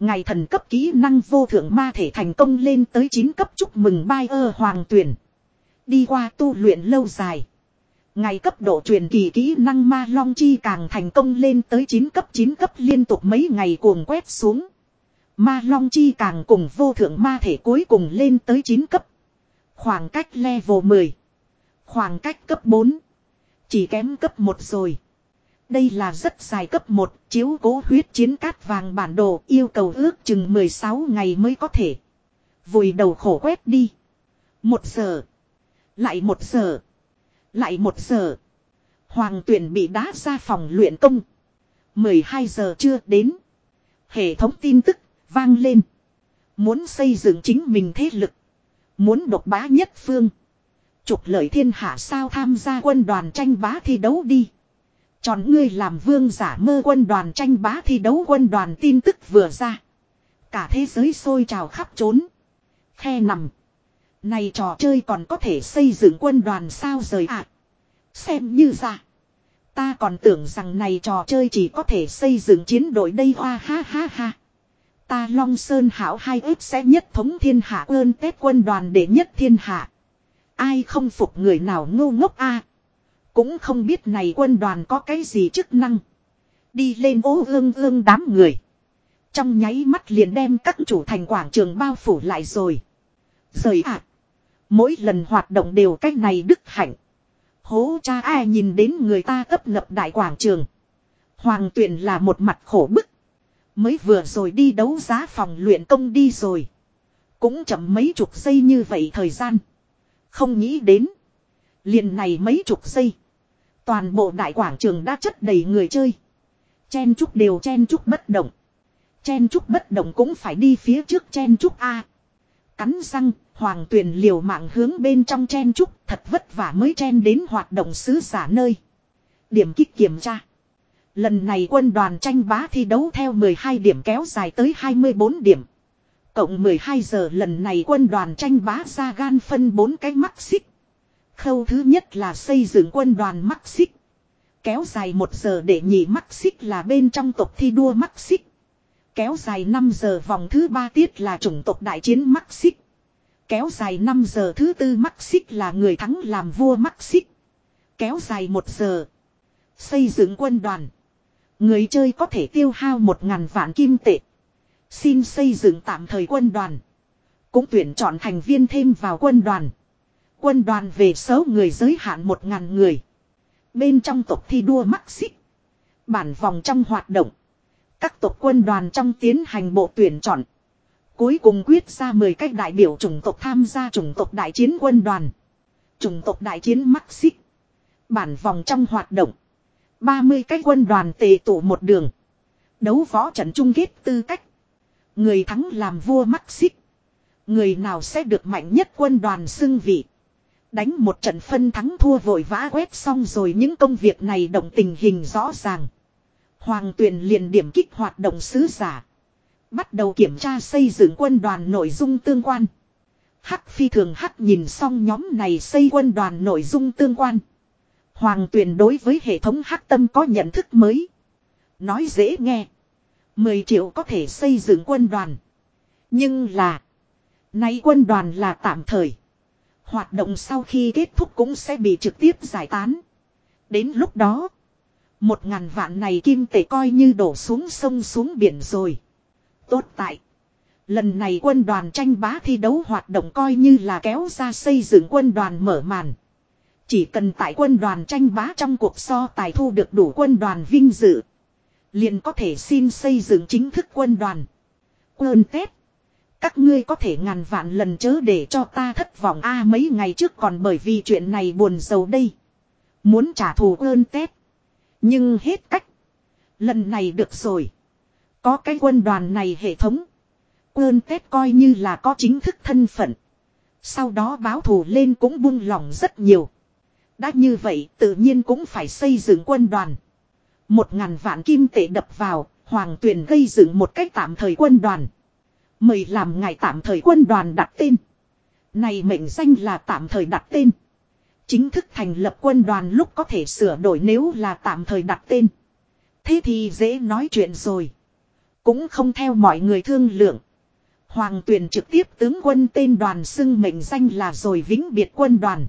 Ngày thần cấp kỹ năng vô thượng ma thể thành công lên tới 9 cấp chúc mừng bai ơ hoàng tuyển. Đi qua tu luyện lâu dài. Ngày cấp độ truyền kỳ kỹ năng ma long chi càng thành công lên tới 9 cấp 9 cấp liên tục mấy ngày cuồng quét xuống. Ma long chi càng cùng vô thượng ma thể cuối cùng lên tới 9 cấp. Khoảng cách level 10. Khoảng cách cấp 4. Chỉ kém cấp 1 rồi. Đây là rất dài cấp 1, chiếu cố huyết chiến cát vàng bản đồ yêu cầu ước chừng 16 ngày mới có thể. Vùi đầu khổ quét đi. Một giờ. Lại một giờ. Lại một giờ. Hoàng tuyển bị đá ra phòng luyện công. 12 giờ chưa đến. Hệ thống tin tức vang lên. Muốn xây dựng chính mình thế lực. Muốn độc bá nhất phương. Trục lợi thiên hạ sao tham gia quân đoàn tranh bá thi đấu đi. Chọn ngươi làm vương giả mơ quân đoàn tranh bá thi đấu quân đoàn tin tức vừa ra. Cả thế giới sôi trào khắp trốn. Khe nằm. Này trò chơi còn có thể xây dựng quân đoàn sao rời ạ. À? Xem như ra. Ta còn tưởng rằng này trò chơi chỉ có thể xây dựng chiến đội đây, hoa ha ha ha. Ta Long Sơn Hảo hai ước sẽ nhất thống thiên hạ, ơn Tết quân đoàn để nhất thiên hạ. Ai không phục người nào ngu ngốc a cũng không biết này quân đoàn có cái gì chức năng. Đi lên ố ương ương đám người. Trong nháy mắt liền đem các chủ thành quảng trường bao phủ lại rồi. Rời ạ. Mỗi lần hoạt động đều cách này đức hạnh. Hố cha ai nhìn đến người ta tấp nập đại quảng trường. Hoàng tuyển là một mặt khổ bức. Mới vừa rồi đi đấu giá phòng luyện công đi rồi. Cũng chậm mấy chục giây như vậy thời gian. Không nghĩ đến. Liền này mấy chục giây. Toàn bộ đại quảng trường đã chất đầy người chơi. Chen chúc đều chen chúc bất động. Chen chúc bất động cũng phải đi phía trước chen chúc A. Cắn răng, hoàng tuyền liều mạng hướng bên trong chen chúc thật vất vả mới chen đến hoạt động sứ giả nơi. Điểm kích kiểm tra. Lần này quân đoàn tranh bá thi đấu theo 12 điểm kéo dài tới 24 điểm. Cộng 12 giờ lần này quân đoàn tranh bá ra gan phân 4 cái mắc xích. Khâu thứ nhất là xây dựng quân đoàn mắc xích. Kéo dài 1 giờ để nhị mắc xích là bên trong tộc thi đua mắc xích. Kéo dài 5 giờ vòng thứ 3 tiết là chủng tộc đại chiến mắc xích. Kéo dài 5 giờ thứ tư mắc xích là người thắng làm vua mắc xích. Kéo dài 1 giờ. Xây dựng quân đoàn. Người chơi có thể tiêu hao 1.000 vạn kim tệ. Xin xây dựng tạm thời quân đoàn. Cũng tuyển chọn thành viên thêm vào quân đoàn. Quân đoàn về số người giới hạn một ngàn người. Bên trong tộc thi đua mắc xích. Bản vòng trong hoạt động. Các tộc quân đoàn trong tiến hành bộ tuyển chọn. Cuối cùng quyết ra 10 cách đại biểu chủng tộc tham gia chủng tộc đại chiến quân đoàn. Chủng tộc đại chiến mắc xích. Bản vòng trong hoạt động. 30 cách quân đoàn tề tụ một đường. Đấu võ trận chung kết tư cách. Người thắng làm vua mắc xích. Người nào sẽ được mạnh nhất quân đoàn xưng vị. Đánh một trận phân thắng thua vội vã quét xong rồi những công việc này động tình hình rõ ràng. Hoàng tuyền liền điểm kích hoạt động sứ giả. Bắt đầu kiểm tra xây dựng quân đoàn nội dung tương quan. Hắc phi thường hắc nhìn xong nhóm này xây quân đoàn nội dung tương quan. Hoàng tuyền đối với hệ thống hắc tâm có nhận thức mới. Nói dễ nghe. 10 triệu có thể xây dựng quân đoàn. Nhưng là. Nay quân đoàn là tạm thời. Hoạt động sau khi kết thúc cũng sẽ bị trực tiếp giải tán. Đến lúc đó. Một ngàn vạn này kim tệ coi như đổ xuống sông xuống biển rồi. Tốt tại. Lần này quân đoàn tranh bá thi đấu hoạt động coi như là kéo ra xây dựng quân đoàn mở màn. Chỉ cần tại quân đoàn tranh bá trong cuộc so tài thu được đủ quân đoàn vinh dự. Liền có thể xin xây dựng chính thức quân đoàn. Quân Tết. Các ngươi có thể ngàn vạn lần chớ để cho ta thất vọng a mấy ngày trước còn bởi vì chuyện này buồn giàu đây. Muốn trả thù ơn Tết. Nhưng hết cách. Lần này được rồi. Có cái quân đoàn này hệ thống. Ơn Tết coi như là có chính thức thân phận. Sau đó báo thù lên cũng buông lỏng rất nhiều. Đã như vậy tự nhiên cũng phải xây dựng quân đoàn. Một ngàn vạn kim tệ đập vào, hoàng tuyển gây dựng một cách tạm thời quân đoàn. Mời làm ngài tạm thời quân đoàn đặt tên. Này mệnh danh là tạm thời đặt tên. Chính thức thành lập quân đoàn lúc có thể sửa đổi nếu là tạm thời đặt tên. Thế thì dễ nói chuyện rồi. Cũng không theo mọi người thương lượng. Hoàng tuyển trực tiếp tướng quân tên đoàn xưng mệnh danh là rồi vĩnh biệt quân đoàn.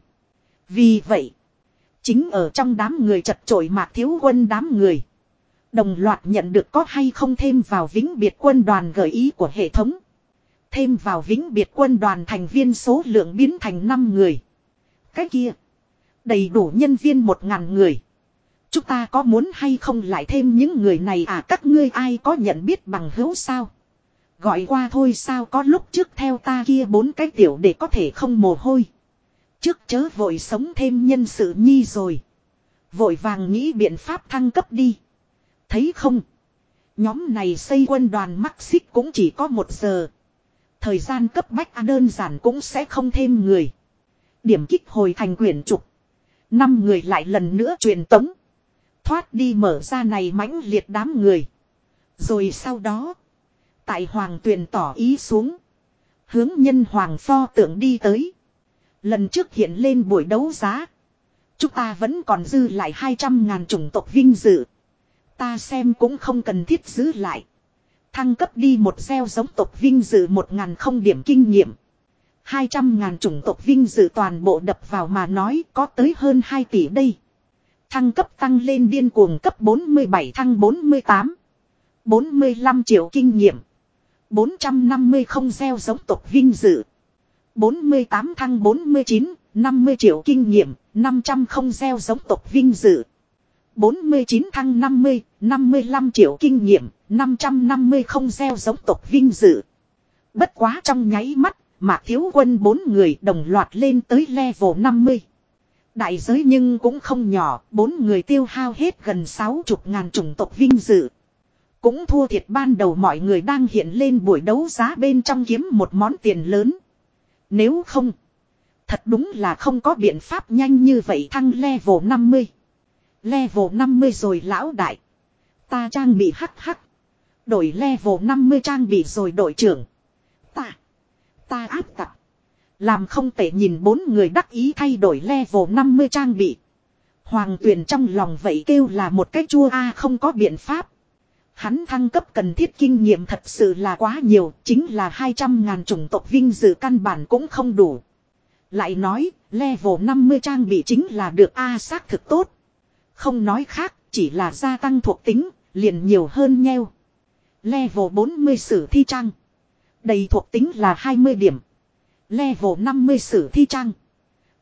Vì vậy, chính ở trong đám người chật trội mạc thiếu quân đám người. Đồng loạt nhận được có hay không thêm vào vĩnh biệt quân đoàn gợi ý của hệ thống. Thêm vào vĩnh biệt quân đoàn thành viên số lượng biến thành 5 người. Cái kia. Đầy đủ nhân viên 1.000 người. Chúng ta có muốn hay không lại thêm những người này à các ngươi ai có nhận biết bằng hữu sao? Gọi qua thôi sao có lúc trước theo ta kia bốn cái tiểu để có thể không mồ hôi. Trước chớ vội sống thêm nhân sự nhi rồi. Vội vàng nghĩ biện pháp thăng cấp đi. Thấy không? Nhóm này xây quân đoàn mắc xích cũng chỉ có một giờ. Thời gian cấp bách đơn giản cũng sẽ không thêm người. Điểm kích hồi thành quyển trục. Năm người lại lần nữa truyền tống. Thoát đi mở ra này mãnh liệt đám người. Rồi sau đó. Tại hoàng tuyền tỏ ý xuống. Hướng nhân hoàng pho tượng đi tới. Lần trước hiện lên buổi đấu giá. Chúng ta vẫn còn dư lại 200 ngàn chủng tộc vinh dự. Ta xem cũng không cần thiết giữ lại. Thăng cấp đi một gieo giống tộc vinh dự một ngàn không điểm kinh nghiệm. 200 ngàn chủng tộc vinh dự toàn bộ đập vào mà nói có tới hơn hai tỷ đây. Thăng cấp tăng lên điên cuồng cấp 47 thăng 48. 45 triệu kinh nghiệm. 450 không gieo giống tộc vinh dự. 48 thăng 49, 50 triệu kinh nghiệm, 500 không gieo giống tộc vinh dự. 49 thăng 50, 55 triệu kinh nghiệm, 550 không gieo giống tộc vinh dự. Bất quá trong nháy mắt, mà thiếu quân bốn người đồng loạt lên tới level 50. Đại giới nhưng cũng không nhỏ, bốn người tiêu hao hết gần 60 ngàn chủng tộc vinh dự. Cũng thua thiệt ban đầu mọi người đang hiện lên buổi đấu giá bên trong kiếm một món tiền lớn. Nếu không, thật đúng là không có biện pháp nhanh như vậy thăng level 50. Level 50 rồi lão đại. Ta trang bị hắc hắc. Đổi level 50 trang bị rồi đội trưởng. Ta. Ta áp tặc. Làm không tệ nhìn bốn người đắc ý thay đổi level 50 trang bị. Hoàng tuyển trong lòng vậy kêu là một cái chua a không có biện pháp. Hắn thăng cấp cần thiết kinh nghiệm thật sự là quá nhiều, chính là 200 ngàn chủng tộc vinh dự căn bản cũng không đủ. Lại nói, level 50 trang bị chính là được A xác thực tốt. Không nói khác, chỉ là gia tăng thuộc tính, liền nhiều hơn nheo. Level 40 sử thi trang. Đầy thuộc tính là 20 điểm. Level 50 sử thi trang.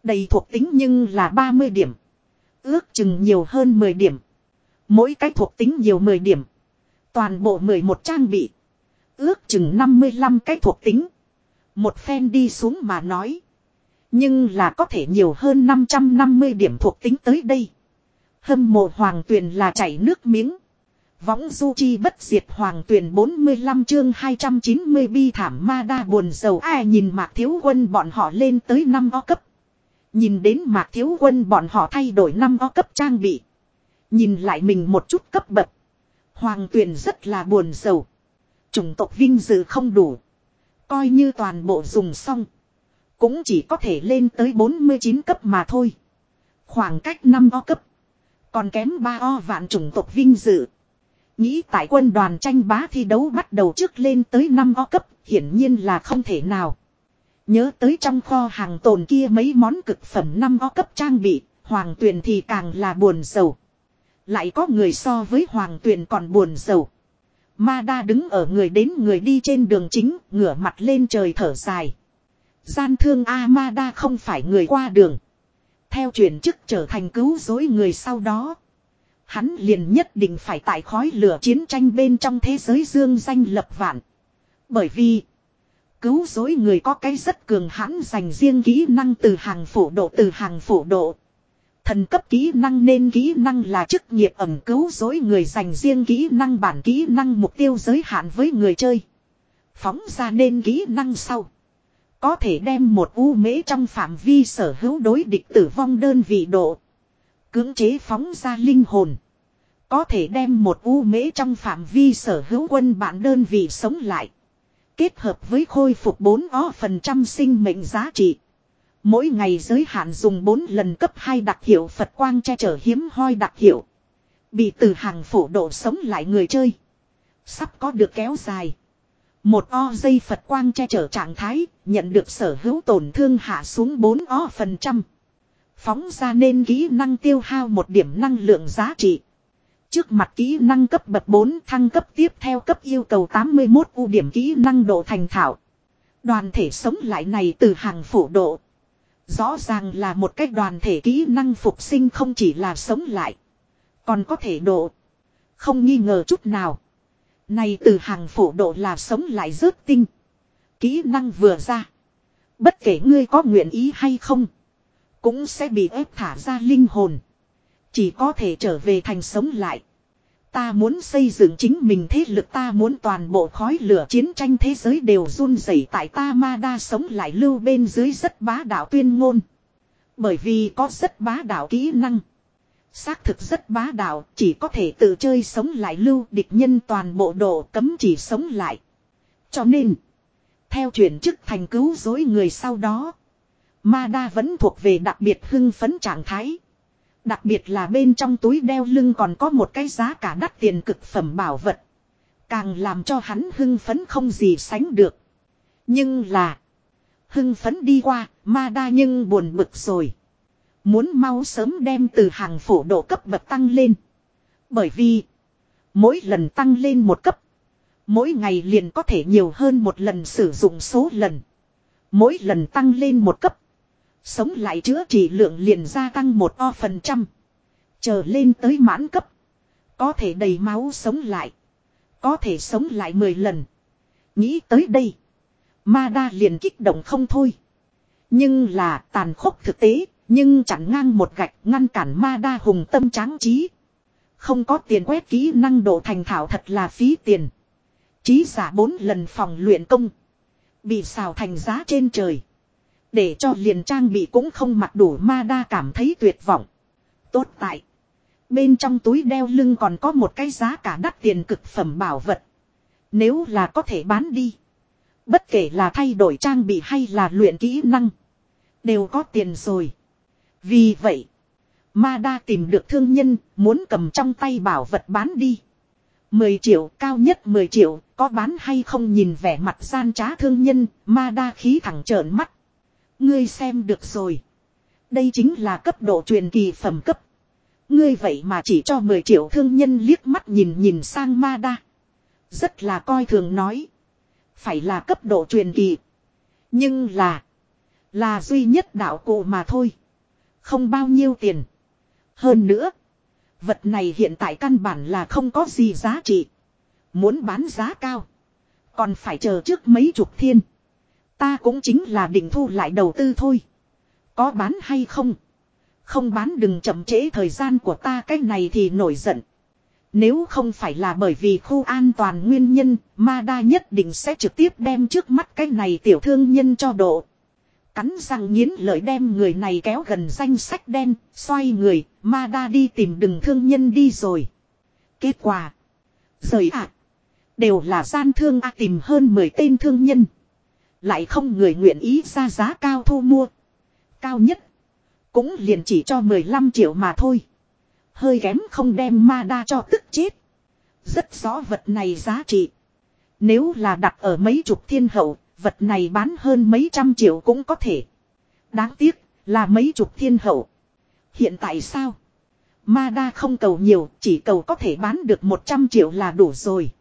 Đầy thuộc tính nhưng là 30 điểm. Ước chừng nhiều hơn 10 điểm. Mỗi cái thuộc tính nhiều 10 điểm. Toàn bộ 11 trang bị. Ước chừng 55 cái thuộc tính. Một phen đi xuống mà nói. Nhưng là có thể nhiều hơn 550 điểm thuộc tính tới đây. Hâm mộ hoàng tuyền là chảy nước miếng. Võng du chi bất diệt hoàng tuyển 45 chương 290 bi thảm ma đa buồn sầu ai nhìn mạc thiếu quân bọn họ lên tới năm o cấp. Nhìn đến mạc thiếu quân bọn họ thay đổi năm o cấp trang bị. Nhìn lại mình một chút cấp bậc. Hoàng tuyển rất là buồn sầu. Chủng tộc vinh dự không đủ. Coi như toàn bộ dùng xong. Cũng chỉ có thể lên tới 49 cấp mà thôi. Khoảng cách 5 o cấp. Còn kém ba o vạn chủng tộc vinh dự. Nghĩ tại quân đoàn tranh bá thi đấu bắt đầu trước lên tới 5 o cấp, hiển nhiên là không thể nào. Nhớ tới trong kho hàng tồn kia mấy món cực phẩm 5 o cấp trang bị, hoàng tuyền thì càng là buồn sầu. Lại có người so với hoàng tuyền còn buồn sầu. Ma đa đứng ở người đến người đi trên đường chính, ngửa mặt lên trời thở dài. Gian thương A-ma-đa không phải người qua đường. Theo chuyển chức trở thành cứu rối người sau đó. Hắn liền nhất định phải tại khói lửa chiến tranh bên trong thế giới dương danh lập vạn. Bởi vì, cứu rối người có cái rất cường hãn dành riêng kỹ năng từ hàng phổ độ từ hàng phổ độ. Thần cấp kỹ năng nên kỹ năng là chức nghiệp ẩm cứu rối người dành riêng kỹ năng bản kỹ năng mục tiêu giới hạn với người chơi. Phóng ra nên kỹ năng sau. Có thể đem một u mễ trong phạm vi sở hữu đối địch tử vong đơn vị độ. Cưỡng chế phóng ra linh hồn. Có thể đem một u mễ trong phạm vi sở hữu quân bạn đơn vị sống lại. Kết hợp với khôi phục 4 o phần trăm sinh mệnh giá trị. Mỗi ngày giới hạn dùng 4 lần cấp 2 đặc hiệu Phật quang che chở hiếm hoi đặc hiệu. Bị từ hàng phổ độ sống lại người chơi. Sắp có được kéo dài. Một o dây Phật quang che chở trạng thái, nhận được sở hữu tổn thương hạ xuống 4 o phần trăm. Phóng ra nên kỹ năng tiêu hao một điểm năng lượng giá trị. Trước mặt kỹ năng cấp bậc 4 thăng cấp tiếp theo cấp yêu cầu 81 ưu điểm kỹ năng độ thành thạo. Đoàn thể sống lại này từ hàng phủ độ. Rõ ràng là một cách đoàn thể kỹ năng phục sinh không chỉ là sống lại. Còn có thể độ. Không nghi ngờ chút nào. Này từ hàng phổ độ là sống lại rớt tinh. Kỹ năng vừa ra. Bất kể ngươi có nguyện ý hay không. Cũng sẽ bị ép thả ra linh hồn. Chỉ có thể trở về thành sống lại. Ta muốn xây dựng chính mình thế lực, ta muốn toàn bộ khói lửa chiến tranh thế giới đều run rẩy tại ta ma đa sống lại lưu bên dưới rất bá đạo tuyên ngôn. Bởi vì có rất bá đạo kỹ năng. Xác thực rất bá đạo, chỉ có thể tự chơi sống lại lưu địch nhân toàn bộ độ cấm chỉ sống lại. Cho nên, theo chuyển chức thành cứu dối người sau đó, ma đa vẫn thuộc về đặc biệt hưng phấn trạng thái. Đặc biệt là bên trong túi đeo lưng còn có một cái giá cả đắt tiền cực phẩm bảo vật. Càng làm cho hắn hưng phấn không gì sánh được. Nhưng là. Hưng phấn đi qua, ma đa nhưng buồn bực rồi. Muốn mau sớm đem từ hàng phổ độ cấp bậc tăng lên. Bởi vì. Mỗi lần tăng lên một cấp. Mỗi ngày liền có thể nhiều hơn một lần sử dụng số lần. Mỗi lần tăng lên một cấp. Sống lại chữa trị lượng liền gia tăng một o phần trăm. Chờ lên tới mãn cấp. Có thể đầy máu sống lại. Có thể sống lại 10 lần. Nghĩ tới đây. Ma đa liền kích động không thôi. Nhưng là tàn khốc thực tế. Nhưng chặn ngang một gạch ngăn cản ma đa hùng tâm tráng trí. Không có tiền quét kỹ năng độ thành thảo thật là phí tiền. Chí giả bốn lần phòng luyện công. Bị xào thành giá trên trời. Để cho liền trang bị cũng không mặc đủ ma đa cảm thấy tuyệt vọng. Tốt tại. Bên trong túi đeo lưng còn có một cái giá cả đắt tiền cực phẩm bảo vật. Nếu là có thể bán đi. Bất kể là thay đổi trang bị hay là luyện kỹ năng. Đều có tiền rồi. Vì vậy. Ma đa tìm được thương nhân, muốn cầm trong tay bảo vật bán đi. 10 triệu, cao nhất 10 triệu, có bán hay không nhìn vẻ mặt gian trá thương nhân, ma đa khí thẳng trợn mắt. Ngươi xem được rồi. Đây chính là cấp độ truyền kỳ phẩm cấp. Ngươi vậy mà chỉ cho 10 triệu thương nhân liếc mắt nhìn nhìn sang ma đa. Rất là coi thường nói. Phải là cấp độ truyền kỳ. Nhưng là. Là duy nhất đạo cụ mà thôi. Không bao nhiêu tiền. Hơn nữa. Vật này hiện tại căn bản là không có gì giá trị. Muốn bán giá cao. Còn phải chờ trước mấy chục thiên. Ta cũng chính là định thu lại đầu tư thôi. Có bán hay không? Không bán đừng chậm trễ thời gian của ta cái này thì nổi giận. Nếu không phải là bởi vì khu an toàn nguyên nhân, ma đa nhất định sẽ trực tiếp đem trước mắt cái này tiểu thương nhân cho độ. Cắn răng nghiến lợi đem người này kéo gần danh sách đen, xoay người, ma đa đi tìm đừng thương nhân đi rồi. Kết quả. Rời ạ. đều là gian thương a tìm hơn 10 tên thương nhân. Lại không người nguyện ý ra giá cao thu mua. Cao nhất. Cũng liền chỉ cho 15 triệu mà thôi. Hơi kém không đem ma đa cho tức chết. Rất rõ vật này giá trị. Nếu là đặt ở mấy chục thiên hậu, vật này bán hơn mấy trăm triệu cũng có thể. Đáng tiếc, là mấy chục thiên hậu. Hiện tại sao? Ma đa không cầu nhiều, chỉ cầu có thể bán được 100 triệu là đủ rồi.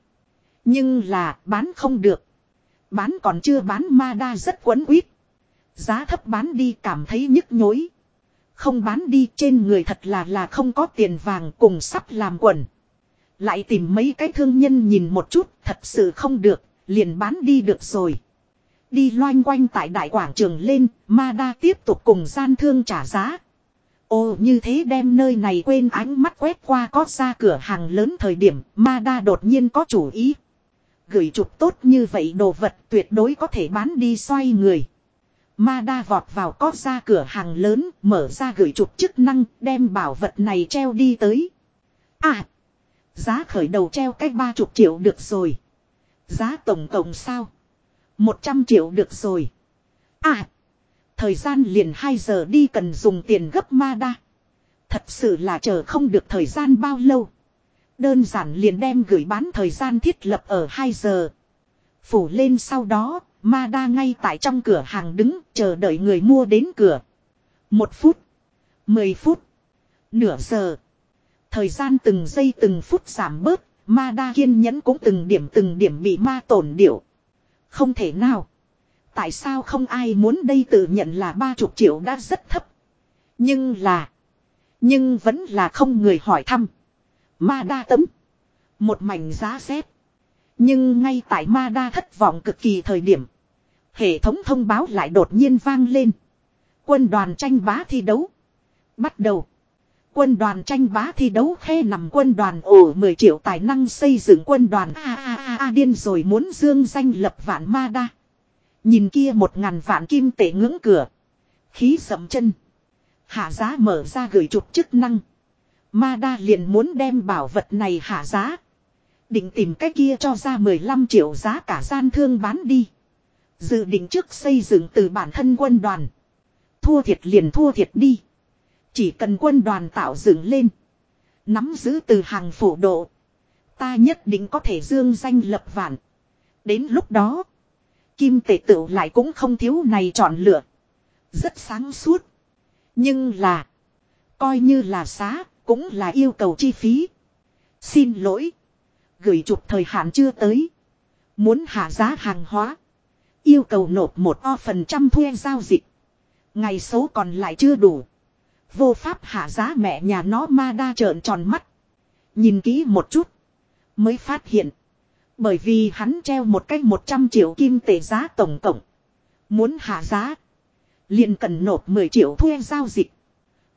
Nhưng là, bán không được. Bán còn chưa bán ma đa rất quấn quýt. Giá thấp bán đi cảm thấy nhức nhối. Không bán đi trên người thật là là không có tiền vàng cùng sắp làm quần. Lại tìm mấy cái thương nhân nhìn một chút thật sự không được, liền bán đi được rồi. Đi loanh quanh tại đại quảng trường lên, ma đa tiếp tục cùng gian thương trả giá. Ồ như thế đem nơi này quên ánh mắt quét qua có ra cửa hàng lớn thời điểm, ma đa đột nhiên có chủ ý. Gửi chụp tốt như vậy đồ vật tuyệt đối có thể bán đi xoay người. Ma đa vọt vào có ra cửa hàng lớn, mở ra gửi chụp chức năng, đem bảo vật này treo đi tới. À! Giá khởi đầu treo cách ba chục triệu được rồi. Giá tổng cộng sao? Một trăm triệu được rồi. À! Thời gian liền 2 giờ đi cần dùng tiền gấp ma đa. Thật sự là chờ không được thời gian bao lâu. Đơn giản liền đem gửi bán thời gian thiết lập ở 2 giờ. Phủ lên sau đó, Ma đa ngay tại trong cửa hàng đứng chờ đợi người mua đến cửa. Một phút. Mười phút. Nửa giờ. Thời gian từng giây từng phút giảm bớt. Ma đa kiên nhẫn cũng từng điểm từng điểm bị ma tổn điệu. Không thể nào. Tại sao không ai muốn đây tự nhận là ba chục triệu đã rất thấp. Nhưng là. Nhưng vẫn là không người hỏi thăm. Ma đa tấm. Một mảnh giá xét. Nhưng ngay tại ma đa thất vọng cực kỳ thời điểm. Hệ thống thông báo lại đột nhiên vang lên. Quân đoàn tranh bá thi đấu. Bắt đầu. Quân đoàn tranh bá thi đấu khe nằm quân đoàn ổ 10 triệu tài năng xây dựng quân đoàn a a a a, điên rồi muốn dương danh lập vạn ma đa. Nhìn kia một ngàn vạn kim tệ ngưỡng cửa. Khí sậm chân. Hạ giá mở ra gửi chụp chức năng. Ma đa liền muốn đem bảo vật này hạ giá. Định tìm cái kia cho ra 15 triệu giá cả gian thương bán đi. Dự định trước xây dựng từ bản thân quân đoàn. Thua thiệt liền thua thiệt đi. Chỉ cần quân đoàn tạo dựng lên. Nắm giữ từ hàng phổ độ. Ta nhất định có thể dương danh lập vạn. Đến lúc đó. Kim tệ tựu lại cũng không thiếu này chọn lựa. Rất sáng suốt. Nhưng là. Coi như là xá. Cũng là yêu cầu chi phí. Xin lỗi. Gửi chụp thời hạn chưa tới. Muốn hạ giá hàng hóa. Yêu cầu nộp một o phần trăm thuê giao dịch. Ngày số còn lại chưa đủ. Vô pháp hạ giá mẹ nhà nó ma đa trợn tròn mắt. Nhìn kỹ một chút. Mới phát hiện. Bởi vì hắn treo một cách 100 triệu kim tệ giá tổng cộng. Muốn hạ giá. liền cần nộp 10 triệu thuê giao dịch.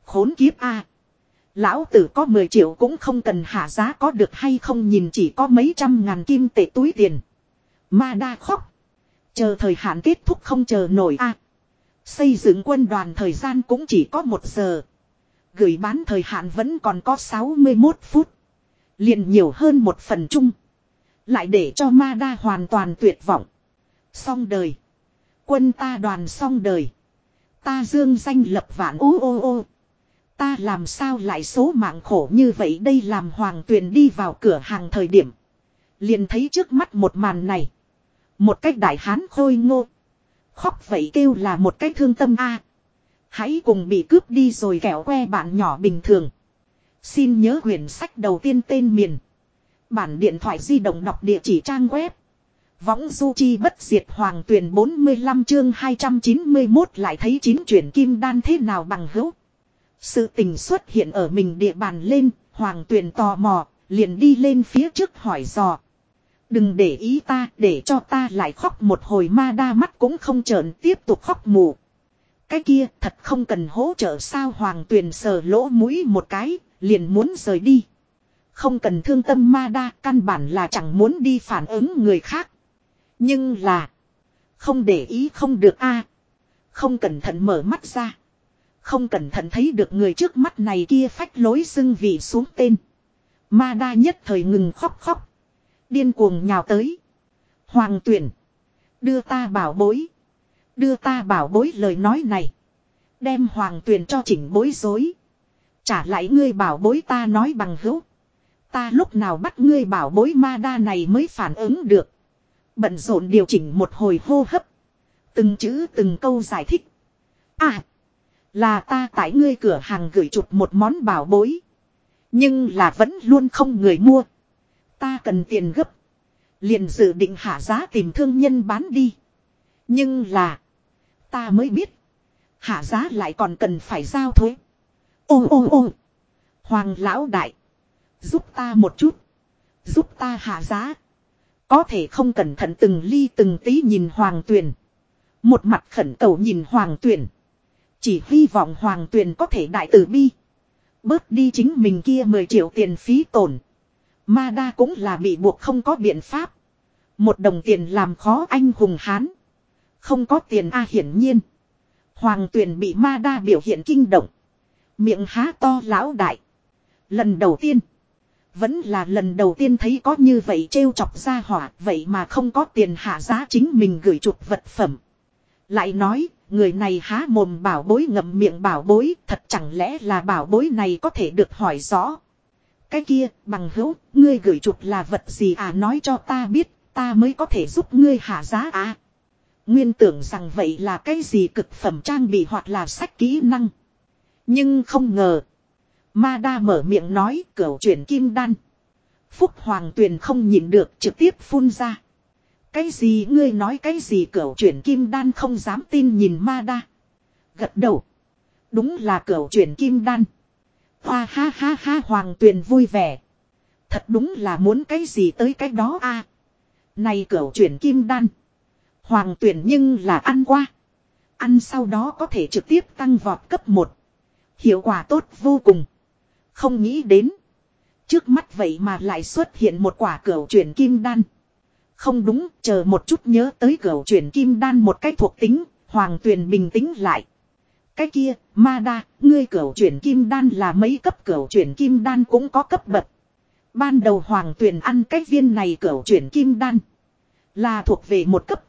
Khốn kiếp A. Lão tử có 10 triệu cũng không cần hạ giá có được hay không nhìn chỉ có mấy trăm ngàn kim tệ túi tiền. Ma đa khóc. Chờ thời hạn kết thúc không chờ nổi a Xây dựng quân đoàn thời gian cũng chỉ có một giờ. Gửi bán thời hạn vẫn còn có 61 phút. liền nhiều hơn một phần chung. Lại để cho ma đa hoàn toàn tuyệt vọng. Xong đời. Quân ta đoàn xong đời. Ta dương danh lập vạn ô ô ô. Ta làm sao lại số mạng khổ như vậy đây làm hoàng tuyền đi vào cửa hàng thời điểm. Liền thấy trước mắt một màn này. Một cách đại hán khôi ngô. Khóc vậy kêu là một cách thương tâm a. Hãy cùng bị cướp đi rồi kẻo que bạn nhỏ bình thường. Xin nhớ quyển sách đầu tiên tên miền. Bản điện thoại di động đọc địa chỉ trang web. Võng du chi bất diệt hoàng tuyển 45 chương 291 lại thấy chín chuyển kim đan thế nào bằng hữu. Sự tình xuất hiện ở mình địa bàn lên, hoàng tuyển tò mò, liền đi lên phía trước hỏi dò. Đừng để ý ta, để cho ta lại khóc một hồi ma đa mắt cũng không trợn tiếp tục khóc mù. Cái kia thật không cần hỗ trợ sao hoàng tuyền sờ lỗ mũi một cái, liền muốn rời đi. Không cần thương tâm ma đa căn bản là chẳng muốn đi phản ứng người khác. Nhưng là. Không để ý không được a Không cẩn thận mở mắt ra. Không cẩn thận thấy được người trước mắt này kia phách lối xưng vị xuống tên. Ma đa nhất thời ngừng khóc khóc. Điên cuồng nhào tới. Hoàng tuyển. Đưa ta bảo bối. Đưa ta bảo bối lời nói này. Đem hoàng tuyển cho chỉnh bối rối. Trả lại ngươi bảo bối ta nói bằng hữu. Ta lúc nào bắt ngươi bảo bối ma đa này mới phản ứng được. Bận rộn điều chỉnh một hồi hô hấp. Từng chữ từng câu giải thích. À. Là ta tại ngươi cửa hàng gửi chụp một món bảo bối. Nhưng là vẫn luôn không người mua. Ta cần tiền gấp. Liền dự định hạ giá tìm thương nhân bán đi. Nhưng là. Ta mới biết. Hạ giá lại còn cần phải giao thuế. Ô ô ô. Hoàng lão đại. Giúp ta một chút. Giúp ta hạ giá. Có thể không cẩn thận từng ly từng tí nhìn hoàng tuyền. Một mặt khẩn cầu nhìn hoàng tuyền. Chỉ hy vọng hoàng tuyền có thể đại tử bi. Bớt đi chính mình kia 10 triệu tiền phí tổn. Ma đa cũng là bị buộc không có biện pháp. Một đồng tiền làm khó anh hùng hán. Không có tiền a hiển nhiên. Hoàng tuyền bị ma đa biểu hiện kinh động. Miệng há to lão đại. Lần đầu tiên. Vẫn là lần đầu tiên thấy có như vậy trêu chọc ra hỏa. Vậy mà không có tiền hạ giá chính mình gửi chụp vật phẩm. Lại nói người này há mồm bảo bối ngậm miệng bảo bối, thật chẳng lẽ là bảo bối này có thể được hỏi rõ. Cái kia, bằng hữu, ngươi gửi chụp là vật gì à nói cho ta biết, ta mới có thể giúp ngươi hạ giá à. Nguyên tưởng rằng vậy là cái gì cực phẩm trang bị hoặc là sách kỹ năng. Nhưng không ngờ. Ma đa mở miệng nói cửu chuyển kim đan. Phúc Hoàng Tuyền không nhịn được trực tiếp phun ra. Cái gì ngươi nói cái gì cửu chuyển kim đan không dám tin nhìn ma đa. Gật đầu. Đúng là cửu chuyển kim đan. Hoa ha ha ha hoàng tuyền vui vẻ. Thật đúng là muốn cái gì tới cái đó a. Này cửu chuyển kim đan. Hoàng tuyển nhưng là ăn qua. Ăn sau đó có thể trực tiếp tăng vọt cấp 1. Hiệu quả tốt vô cùng. Không nghĩ đến. Trước mắt vậy mà lại xuất hiện một quả cửu chuyển kim đan. Không đúng, chờ một chút nhớ tới cửu chuyển kim đan một cách thuộc tính, hoàng tuyền bình tĩnh lại. Cái kia, ma đa, ngươi cửu chuyển kim đan là mấy cấp cửu chuyển kim đan cũng có cấp bậc. Ban đầu hoàng tuyền ăn cái viên này cửu chuyển kim đan. Là thuộc về một cấp.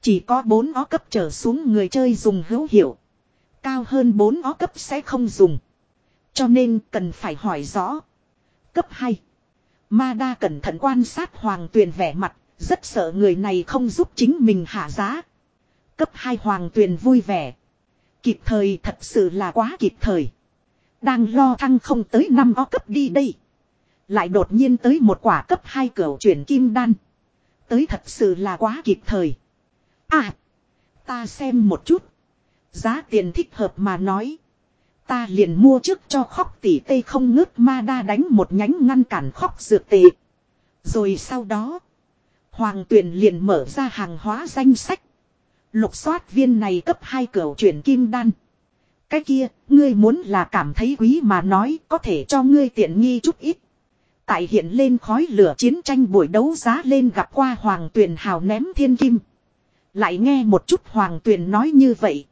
Chỉ có bốn ó cấp trở xuống người chơi dùng hữu hiệu. Cao hơn bốn ó cấp sẽ không dùng. Cho nên cần phải hỏi rõ. Cấp 2. Ma đa cẩn thận quan sát hoàng tuyền vẻ mặt, rất sợ người này không giúp chính mình hạ giá. Cấp 2 hoàng tuyền vui vẻ. Kịp thời thật sự là quá kịp thời. Đang lo thăng không tới năm o cấp đi đây. Lại đột nhiên tới một quả cấp 2 cửa chuyển kim đan. Tới thật sự là quá kịp thời. À. Ta xem một chút. Giá tiền thích hợp mà nói. Ta liền mua trước cho khóc tỷ tây không ngớt ma đa đánh một nhánh ngăn cản khóc dược tệ. Rồi sau đó. Hoàng tuyển liền mở ra hàng hóa danh sách. Lục soát viên này cấp hai cửa chuyển kim đan. Cái kia, ngươi muốn là cảm thấy quý mà nói có thể cho ngươi tiện nghi chút ít. Tại hiện lên khói lửa chiến tranh buổi đấu giá lên gặp qua hoàng tuyển hào ném thiên kim. Lại nghe một chút hoàng tuyển nói như vậy.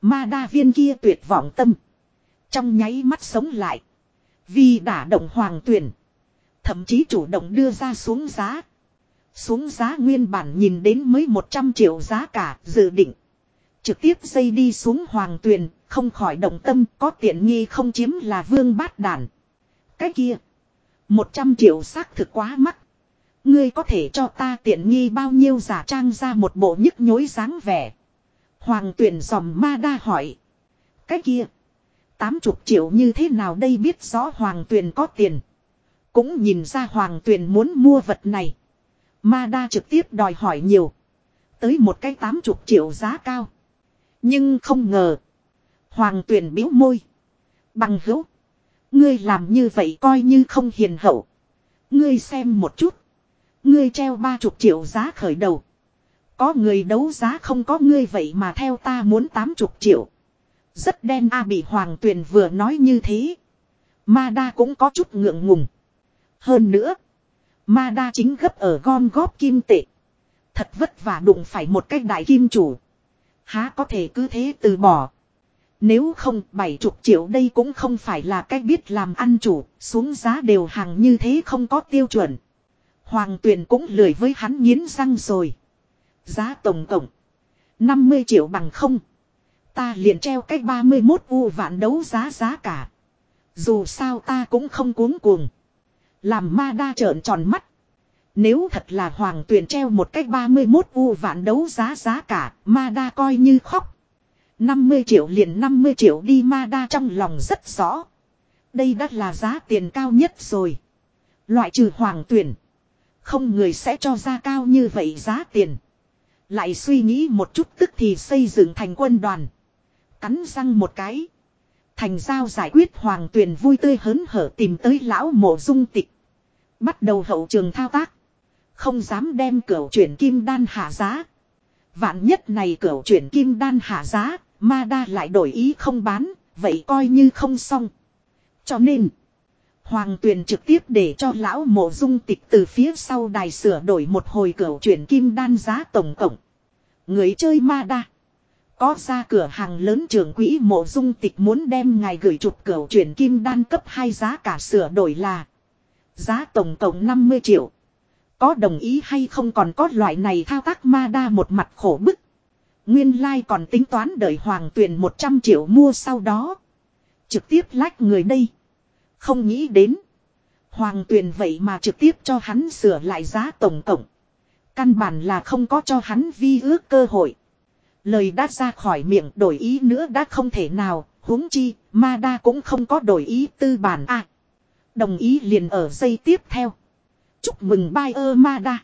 Ma đa viên kia tuyệt vọng tâm. Trong nháy mắt sống lại. Vì đả động hoàng tuyển. Thậm chí chủ động đưa ra xuống giá. Xuống giá nguyên bản nhìn đến mới 100 triệu giá cả dự định. Trực tiếp dây đi xuống hoàng tuyền, không khỏi động tâm có tiện nghi không chiếm là vương bát đàn. Cái kia, 100 triệu xác thực quá mắc. Ngươi có thể cho ta tiện nghi bao nhiêu giả trang ra một bộ nhức nhối dáng vẻ. Hoàng tuyển dòm ma đa hỏi. Cái kia. Tám chục triệu như thế nào đây biết rõ hoàng tuyền có tiền. Cũng nhìn ra hoàng tuyền muốn mua vật này. Ma đa trực tiếp đòi hỏi nhiều. Tới một cái tám chục triệu giá cao. Nhưng không ngờ. Hoàng tuyển biếu môi. Bằng hữu. Ngươi làm như vậy coi như không hiền hậu. Ngươi xem một chút. Ngươi treo ba chục triệu giá khởi đầu. Có người đấu giá không có ngươi vậy mà theo ta muốn tám chục triệu. Rất đen a bị hoàng tuyền vừa nói như thế. Ma đa cũng có chút ngượng ngùng. Hơn nữa. Ma đa chính gấp ở gom góp kim tệ. Thật vất vả đụng phải một cách đại kim chủ. Há có thể cứ thế từ bỏ. Nếu không bảy chục triệu đây cũng không phải là cách biết làm ăn chủ, xuống giá đều hàng như thế không có tiêu chuẩn. Hoàng tuyền cũng lười với hắn nghiến răng rồi. Giá tổng cộng 50 triệu bằng không. Ta liền treo cách 31 u vạn đấu giá giá cả. Dù sao ta cũng không cuống cuồng. Làm ma đa trợn tròn mắt. Nếu thật là hoàng tuyển treo một cách 31 u vạn đấu giá giá cả, ma đa coi như khóc. 50 triệu liền 50 triệu đi ma đa trong lòng rất rõ. Đây đã là giá tiền cao nhất rồi. Loại trừ hoàng tuyển. Không người sẽ cho ra cao như vậy giá tiền. Lại suy nghĩ một chút tức thì xây dựng thành quân đoàn. Cắn răng một cái. Thành giao giải quyết hoàng tuyển vui tươi hớn hở tìm tới lão mộ dung tịch. Bắt đầu hậu trường thao tác. Không dám đem cửa chuyển kim đan hạ giá. Vạn nhất này cửa chuyển kim đan hạ giá, ma đa lại đổi ý không bán, vậy coi như không xong. Cho nên, Hoàng tuyền trực tiếp để cho lão mộ dung tịch từ phía sau đài sửa đổi một hồi cửa chuyển kim đan giá tổng cộng. Người chơi ma đa. Có ra cửa hàng lớn trưởng quỹ mộ dung tịch muốn đem ngài gửi chụp cửa chuyển kim đan cấp 2 giá cả sửa đổi là. Giá tổng cộng 50 triệu. Có đồng ý hay không còn có loại này thao tác ma đa một mặt khổ bức. Nguyên lai like còn tính toán đợi hoàng tuyền 100 triệu mua sau đó. Trực tiếp lách người đây. Không nghĩ đến. Hoàng tuyền vậy mà trực tiếp cho hắn sửa lại giá tổng cộng. Căn bản là không có cho hắn vi ước cơ hội. Lời đã ra khỏi miệng đổi ý nữa đã không thể nào, huống chi, ma đa cũng không có đổi ý tư bản a Đồng ý liền ở giây tiếp theo. Chúc mừng bai ơ ma đa.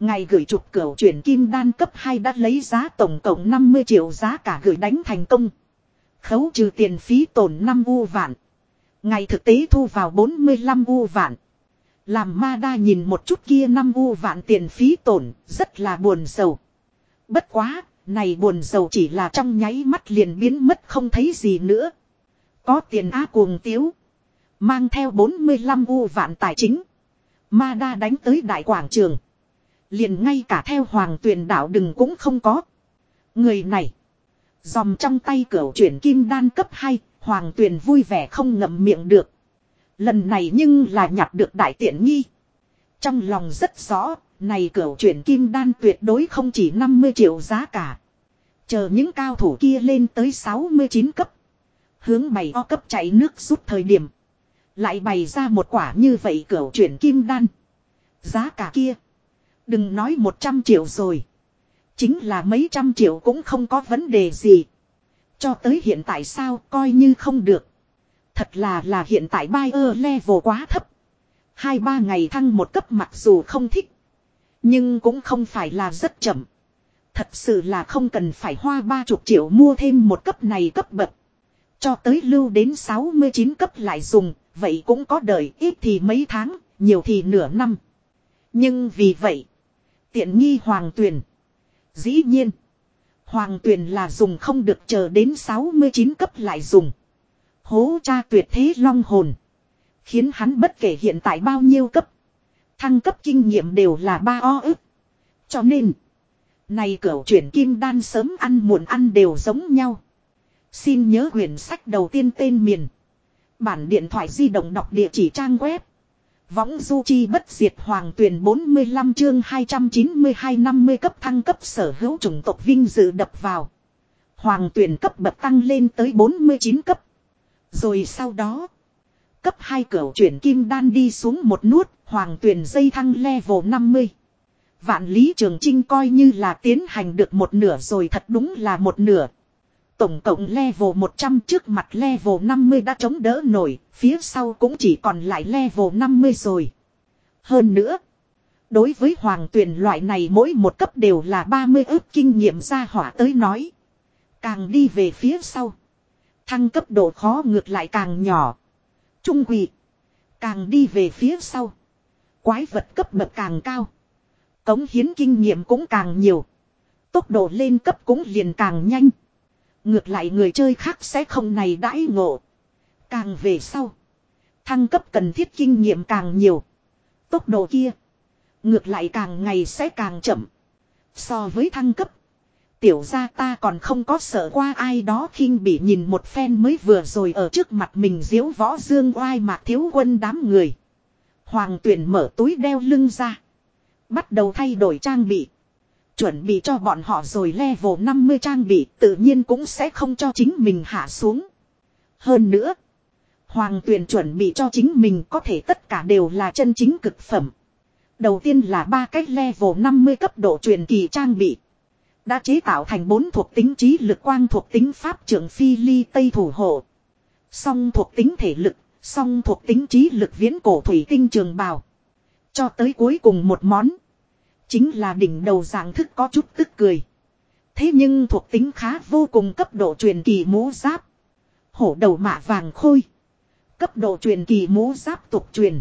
Ngày gửi chục cửu chuyển kim đan cấp 2 đã lấy giá tổng cộng 50 triệu giá cả gửi đánh thành công. Khấu trừ tiền phí tổn 5 u vạn. Ngày thực tế thu vào 45 u vạn. Làm ma đa nhìn một chút kia 5 u vạn tiền phí tổn, rất là buồn sầu. Bất quá, này buồn sầu chỉ là trong nháy mắt liền biến mất không thấy gì nữa. Có tiền á cuồng tiếu. Mang theo 45 u vạn tài chính. Ma đa đánh tới đại quảng trường. Liền ngay cả theo hoàng tuyền đạo đừng cũng không có. Người này. Dòng trong tay cửa chuyển kim đan cấp 2, hoàng tuyền vui vẻ không ngậm miệng được. Lần này nhưng là nhặt được đại tiện nghi. Trong lòng rất rõ, này cửa chuyển kim đan tuyệt đối không chỉ 50 triệu giá cả. Chờ những cao thủ kia lên tới 69 cấp. Hướng bày o cấp chạy nước rút thời điểm. Lại bày ra một quả như vậy cửa chuyển kim đan. Giá cả kia. Đừng nói 100 triệu rồi. Chính là mấy trăm triệu cũng không có vấn đề gì. Cho tới hiện tại sao coi như không được. Thật là là hiện tại buyer level quá thấp. Hai ba ngày thăng một cấp mặc dù không thích. Nhưng cũng không phải là rất chậm. Thật sự là không cần phải hoa ba chục triệu mua thêm một cấp này cấp bậc. Cho tới lưu đến 69 cấp lại dùng, vậy cũng có đợi ít thì mấy tháng, nhiều thì nửa năm. Nhưng vì vậy, tiện nghi hoàng tuyền. Dĩ nhiên, hoàng tuyền là dùng không được chờ đến 69 cấp lại dùng. Hố cha tuyệt thế long hồn. Khiến hắn bất kể hiện tại bao nhiêu cấp. Thăng cấp kinh nghiệm đều là ba o ức. Cho nên. Này cửa chuyển kim đan sớm ăn muộn ăn đều giống nhau. Xin nhớ quyển sách đầu tiên tên miền. Bản điện thoại di động đọc địa chỉ trang web. Võng du chi bất diệt hoàng tuyển 45 chương 292 50 cấp thăng cấp sở hữu chủng tộc vinh dự đập vào. Hoàng tuyển cấp bậc tăng lên tới 49 cấp. Rồi sau đó. Cấp 2 cửa chuyển kim đan đi xuống một nuốt. Hoàng tuyển dây thăng level 50. Vạn lý trường trinh coi như là tiến hành được một nửa rồi thật đúng là một nửa. Tổng cộng level 100 trước mặt level 50 đã chống đỡ nổi, phía sau cũng chỉ còn lại level 50 rồi. Hơn nữa, đối với hoàng tuyển loại này mỗi một cấp đều là 30 ước kinh nghiệm ra hỏa tới nói. Càng đi về phía sau, thăng cấp độ khó ngược lại càng nhỏ. Trung quỷ, càng đi về phía sau, quái vật cấp bậc càng cao. Cống hiến kinh nghiệm cũng càng nhiều. Tốc độ lên cấp cũng liền càng nhanh. Ngược lại người chơi khác sẽ không này đãi ngộ. Càng về sau. Thăng cấp cần thiết kinh nghiệm càng nhiều. Tốc độ kia. Ngược lại càng ngày sẽ càng chậm. So với thăng cấp. Tiểu ra ta còn không có sợ qua ai đó khinh bị nhìn một phen mới vừa rồi ở trước mặt mình diếu võ dương oai mạc thiếu quân đám người. Hoàng tuyển mở túi đeo lưng ra. Bắt đầu thay đổi trang bị. Chuẩn bị cho bọn họ rồi level 50 trang bị tự nhiên cũng sẽ không cho chính mình hạ xuống. Hơn nữa. Hoàng tuyển chuẩn bị cho chính mình có thể tất cả đều là chân chính cực phẩm. Đầu tiên là ba cái level 50 cấp độ truyền kỳ trang bị. Đã chế tạo thành bốn thuộc tính trí lực quang thuộc tính pháp trưởng phi ly tây thủ hộ. Song thuộc tính thể lực, song thuộc tính trí lực viễn cổ thủy tinh trường bào. Cho tới cuối cùng một món. Chính là đỉnh đầu dạng thức có chút tức cười. Thế nhưng thuộc tính khá vô cùng cấp độ truyền kỳ mũ giáp. Hổ đầu mạ vàng khôi. Cấp độ truyền kỳ mũ giáp tục truyền.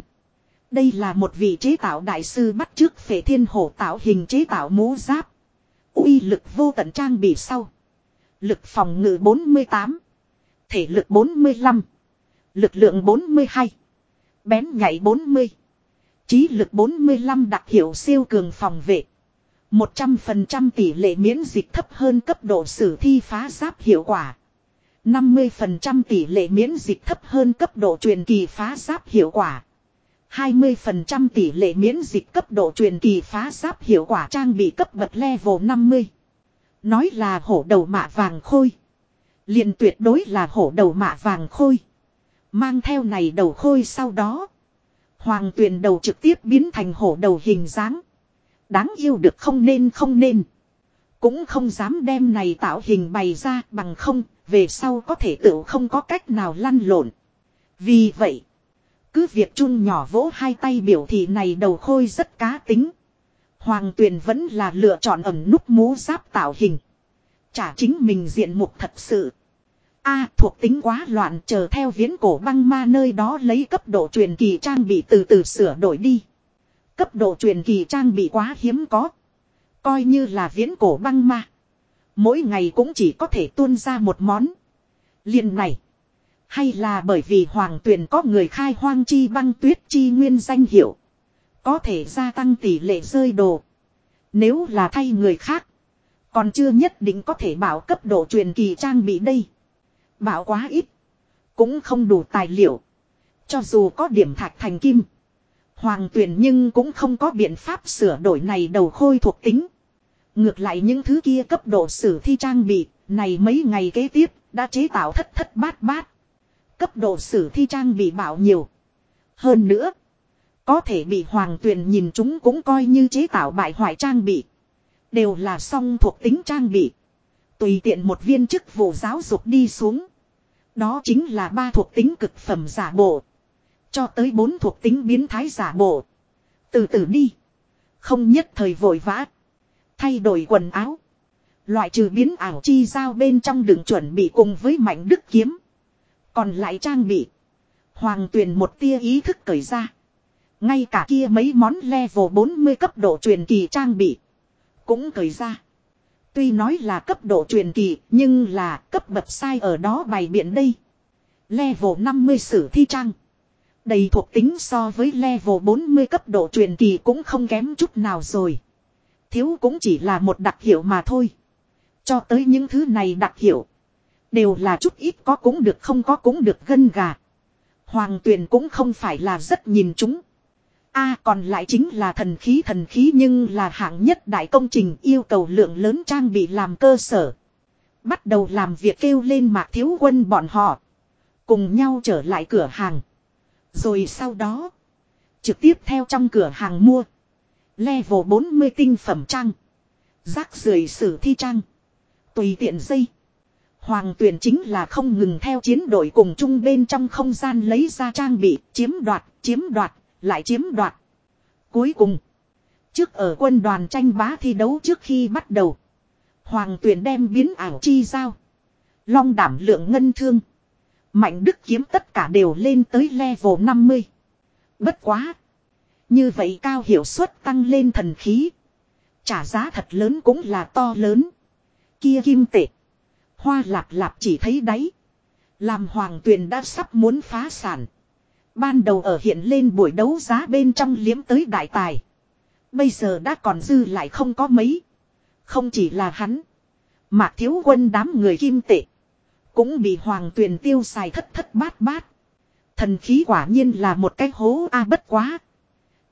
Đây là một vị chế tạo đại sư bắt trước phệ thiên hổ tạo hình chế tạo mũ giáp uy lực vô tận trang bị sau. Lực phòng ngự 48. Thể lực 45. Lực lượng 42. Bén nhảy 40. Trí lực 45 đặc hiệu siêu cường phòng vệ. 100% tỷ lệ miễn dịch thấp hơn cấp độ sử thi phá giáp hiệu quả. 50% tỷ lệ miễn dịch thấp hơn cấp độ truyền kỳ phá giáp hiệu quả. 20% tỷ lệ miễn dịch cấp độ truyền kỳ phá giáp hiệu quả trang bị cấp bậc level 50. Nói là hổ đầu mạ vàng khôi. liền tuyệt đối là hổ đầu mạ vàng khôi. Mang theo này đầu khôi sau đó. Hoàng tuyền đầu trực tiếp biến thành hổ đầu hình dáng. Đáng yêu được không nên không nên. Cũng không dám đem này tạo hình bày ra bằng không, về sau có thể tự không có cách nào lăn lộn. Vì vậy, cứ việc chun nhỏ vỗ hai tay biểu thị này đầu khôi rất cá tính. Hoàng tuyền vẫn là lựa chọn ẩm nút mũ giáp tạo hình. Chả chính mình diện mục thật sự. A, thuộc tính quá loạn, chờ theo viễn cổ băng ma nơi đó lấy cấp độ truyền kỳ trang bị từ từ sửa đổi đi. Cấp độ truyền kỳ trang bị quá hiếm có. Coi như là viễn cổ băng ma. Mỗi ngày cũng chỉ có thể tuôn ra một món. liền này. Hay là bởi vì hoàng tuyền có người khai hoang chi băng tuyết chi nguyên danh hiệu. Có thể gia tăng tỷ lệ rơi đồ. Nếu là thay người khác. Còn chưa nhất định có thể bảo cấp độ truyền kỳ trang bị đây. Bảo quá ít. Cũng không đủ tài liệu. Cho dù có điểm thạch thành kim. Hoàng tuyển nhưng cũng không có biện pháp sửa đổi này đầu khôi thuộc tính. Ngược lại những thứ kia cấp độ sử thi trang bị, này mấy ngày kế tiếp, đã chế tạo thất thất bát bát. Cấp độ sử thi trang bị bảo nhiều. Hơn nữa, có thể bị hoàng tuyền nhìn chúng cũng coi như chế tạo bại hoại trang bị. Đều là song thuộc tính trang bị. Tùy tiện một viên chức vụ giáo dục đi xuống. Đó chính là ba thuộc tính cực phẩm giả bộ. Cho tới bốn thuộc tính biến thái giả bộ. Từ từ đi. Không nhất thời vội vã. Thay đổi quần áo. Loại trừ biến ảo chi giao bên trong đường chuẩn bị cùng với mạnh đức kiếm. Còn lại trang bị. Hoàng tuyền một tia ý thức cởi ra. Ngay cả kia mấy món level 40 cấp độ truyền kỳ trang bị. Cũng cởi ra. Tuy nói là cấp độ truyền kỳ, nhưng là cấp bậc sai ở đó bày biện đây. Level 50 sử thi trang. Đầy thuộc tính so với level 40 cấp độ truyền kỳ cũng không kém chút nào rồi. Thiếu cũng chỉ là một đặc hiệu mà thôi. Cho tới những thứ này đặc hiệu. Đều là chút ít có cũng được không có cũng được gân gà. Hoàng tuyền cũng không phải là rất nhìn chúng. A còn lại chính là thần khí thần khí nhưng là hạng nhất đại công trình yêu cầu lượng lớn trang bị làm cơ sở. Bắt đầu làm việc kêu lên mạc thiếu quân bọn họ. Cùng nhau trở lại cửa hàng. Rồi sau đó. Trực tiếp theo trong cửa hàng mua. Level 40 tinh phẩm trang. Rác rưởi sử thi trang. Tùy tiện dây. Hoàng tuyển chính là không ngừng theo chiến đội cùng chung bên trong không gian lấy ra trang bị, chiếm đoạt, chiếm đoạt, lại chiếm đoạt. Cuối cùng, trước ở quân đoàn tranh bá thi đấu trước khi bắt đầu, Hoàng tuyển đem biến ảo chi giao. Long đảm lượng ngân thương. Mạnh đức kiếm tất cả đều lên tới level 50. Bất quá. Như vậy cao hiệu suất tăng lên thần khí. Trả giá thật lớn cũng là to lớn. Kia kim tệ. Hoa lạp lạp chỉ thấy đáy. Làm hoàng tuyền đã sắp muốn phá sản. Ban đầu ở hiện lên buổi đấu giá bên trong liếm tới đại tài. Bây giờ đã còn dư lại không có mấy. Không chỉ là hắn. Mạc thiếu quân đám người kim tệ. Cũng bị hoàng tuyền tiêu xài thất thất bát bát. Thần khí quả nhiên là một cái hố a bất quá.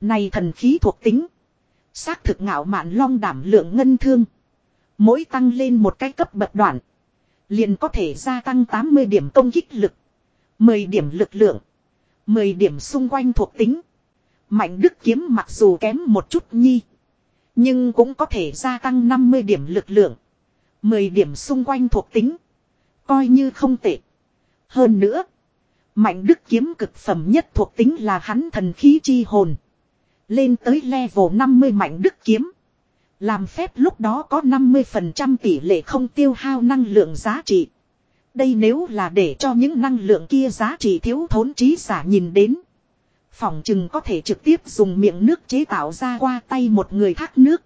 Này thần khí thuộc tính. Xác thực ngạo mạn long đảm lượng ngân thương. Mỗi tăng lên một cái cấp bậc đoạn. Liền có thể gia tăng 80 điểm công kích lực. 10 điểm lực lượng. 10 điểm xung quanh thuộc tính. Mạnh đức kiếm mặc dù kém một chút nhi. Nhưng cũng có thể gia tăng 50 điểm lực lượng. 10 điểm xung quanh thuộc tính. Coi như không tệ. Hơn nữa. Mạnh đức kiếm cực phẩm nhất thuộc tính là hắn thần khí chi hồn. Lên tới level 50 mạnh đức kiếm. Làm phép lúc đó có 50% tỷ lệ không tiêu hao năng lượng giá trị. Đây nếu là để cho những năng lượng kia giá trị thiếu thốn trí giả nhìn đến. Phòng chừng có thể trực tiếp dùng miệng nước chế tạo ra qua tay một người thác nước.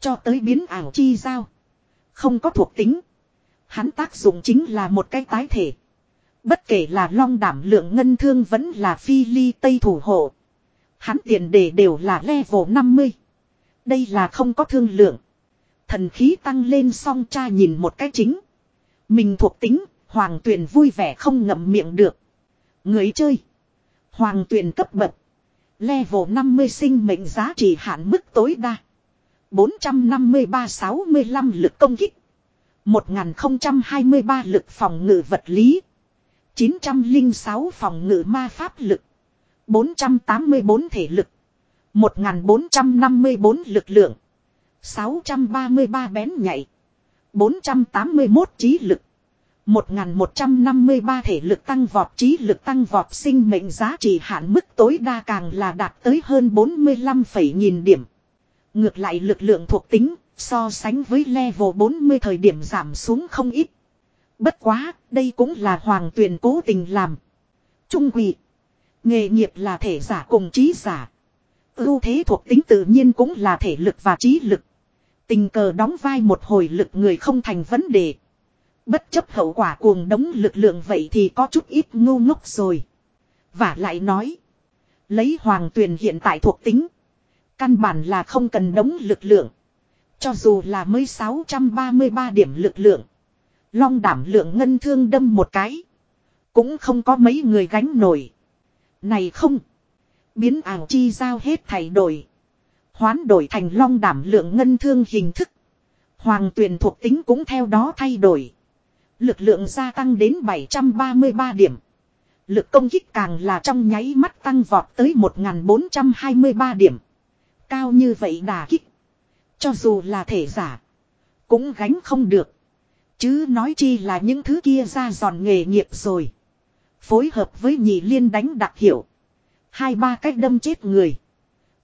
Cho tới biến ảo chi giao. Không có thuộc tính. Hắn tác dụng chính là một cái tái thể. Bất kể là long đảm lượng ngân thương vẫn là phi ly tây thủ hộ. Hắn tiền đề đều là level 50. Đây là không có thương lượng. Thần khí tăng lên song cha nhìn một cái chính. Mình thuộc tính, hoàng tuyền vui vẻ không ngậm miệng được. Người chơi. Hoàng tuyền cấp bậc. Level 50 sinh mệnh giá trị hạn mức tối đa. 453-65 lực công kích. 1023 lực phòng ngự vật lý. 906 phòng ngự ma pháp lực. 484 thể lực. 1454 lực lượng. 633 bén nhạy. 481 trí lực. 1153 thể lực tăng vọt trí lực tăng vọt sinh mệnh giá trị hạn mức tối đa càng là đạt tới hơn 45 nghìn điểm. Ngược lại lực lượng thuộc tính so sánh với level 40 thời điểm giảm xuống không ít. Bất quá, đây cũng là hoàng tuyền cố tình làm. Trung quỷ. Nghề nghiệp là thể giả cùng trí giả. Ưu thế thuộc tính tự nhiên cũng là thể lực và trí lực. Tình cờ đóng vai một hồi lực người không thành vấn đề. Bất chấp hậu quả cuồng đống lực lượng vậy thì có chút ít ngu ngốc rồi. Và lại nói. Lấy hoàng tuyền hiện tại thuộc tính. Căn bản là không cần đống lực lượng. Cho dù là mới 633 điểm lực lượng. Long đảm lượng ngân thương đâm một cái. Cũng không có mấy người gánh nổi. Này không. Biến ảo chi giao hết thảy đổi. Hoán đổi thành long đảm lượng ngân thương hình thức. Hoàng tuyền thuộc tính cũng theo đó thay đổi. Lực lượng gia tăng đến 733 điểm. Lực công kích càng là trong nháy mắt tăng vọt tới 1423 điểm. Cao như vậy đà kích. Cho dù là thể giả. Cũng gánh không được. Chứ nói chi là những thứ kia ra giòn nghề nghiệp rồi. Phối hợp với nhị liên đánh đặc hiệu. Hai ba cách đâm chết người.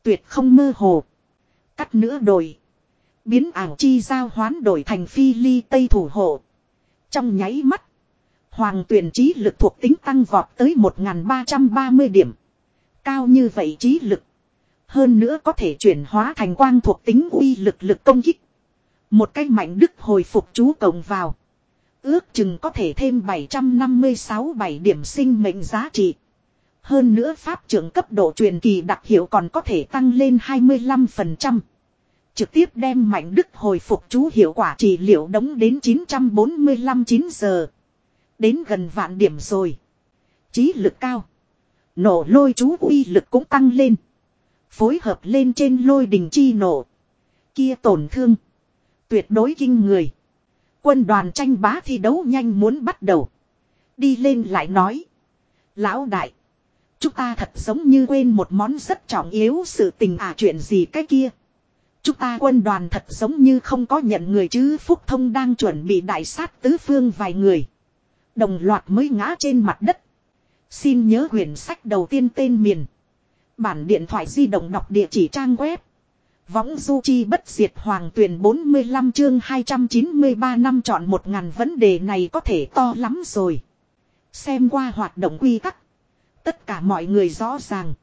Tuyệt không mơ hồ. Cắt nữa đổi. Biến ảo chi giao hoán đổi thành phi ly tây thủ hộ. Trong nháy mắt. Hoàng tuyển trí lực thuộc tính tăng vọt tới 1330 điểm. Cao như vậy trí lực. Hơn nữa có thể chuyển hóa thành quang thuộc tính uy lực lực công kích. Một cái mạnh đức hồi phục chú cộng vào. Ước chừng có thể thêm 756 bảy điểm sinh mệnh giá trị. Hơn nữa pháp trưởng cấp độ truyền kỳ đặc hiệu còn có thể tăng lên 25%. Trực tiếp đem mạnh đức hồi phục chú hiệu quả trị liệu đóng đến 945 9 giờ. Đến gần vạn điểm rồi. Chí lực cao. Nổ lôi chú uy lực cũng tăng lên. Phối hợp lên trên lôi đình chi nổ. Kia tổn thương. Tuyệt đối kinh người. Quân đoàn tranh bá thi đấu nhanh muốn bắt đầu. Đi lên lại nói. Lão đại. Chúng ta thật giống như quên một món rất trọng yếu sự tình à chuyện gì cái kia. Chúng ta quân đoàn thật giống như không có nhận người chứ Phúc Thông đang chuẩn bị đại sát tứ phương vài người. Đồng loạt mới ngã trên mặt đất. Xin nhớ quyển sách đầu tiên tên miền. Bản điện thoại di động đọc địa chỉ trang web. Võng du chi bất diệt hoàng tuyển 45 chương 293 năm chọn một ngàn vấn đề này có thể to lắm rồi. Xem qua hoạt động quy tắc. Tất cả mọi người rõ ràng.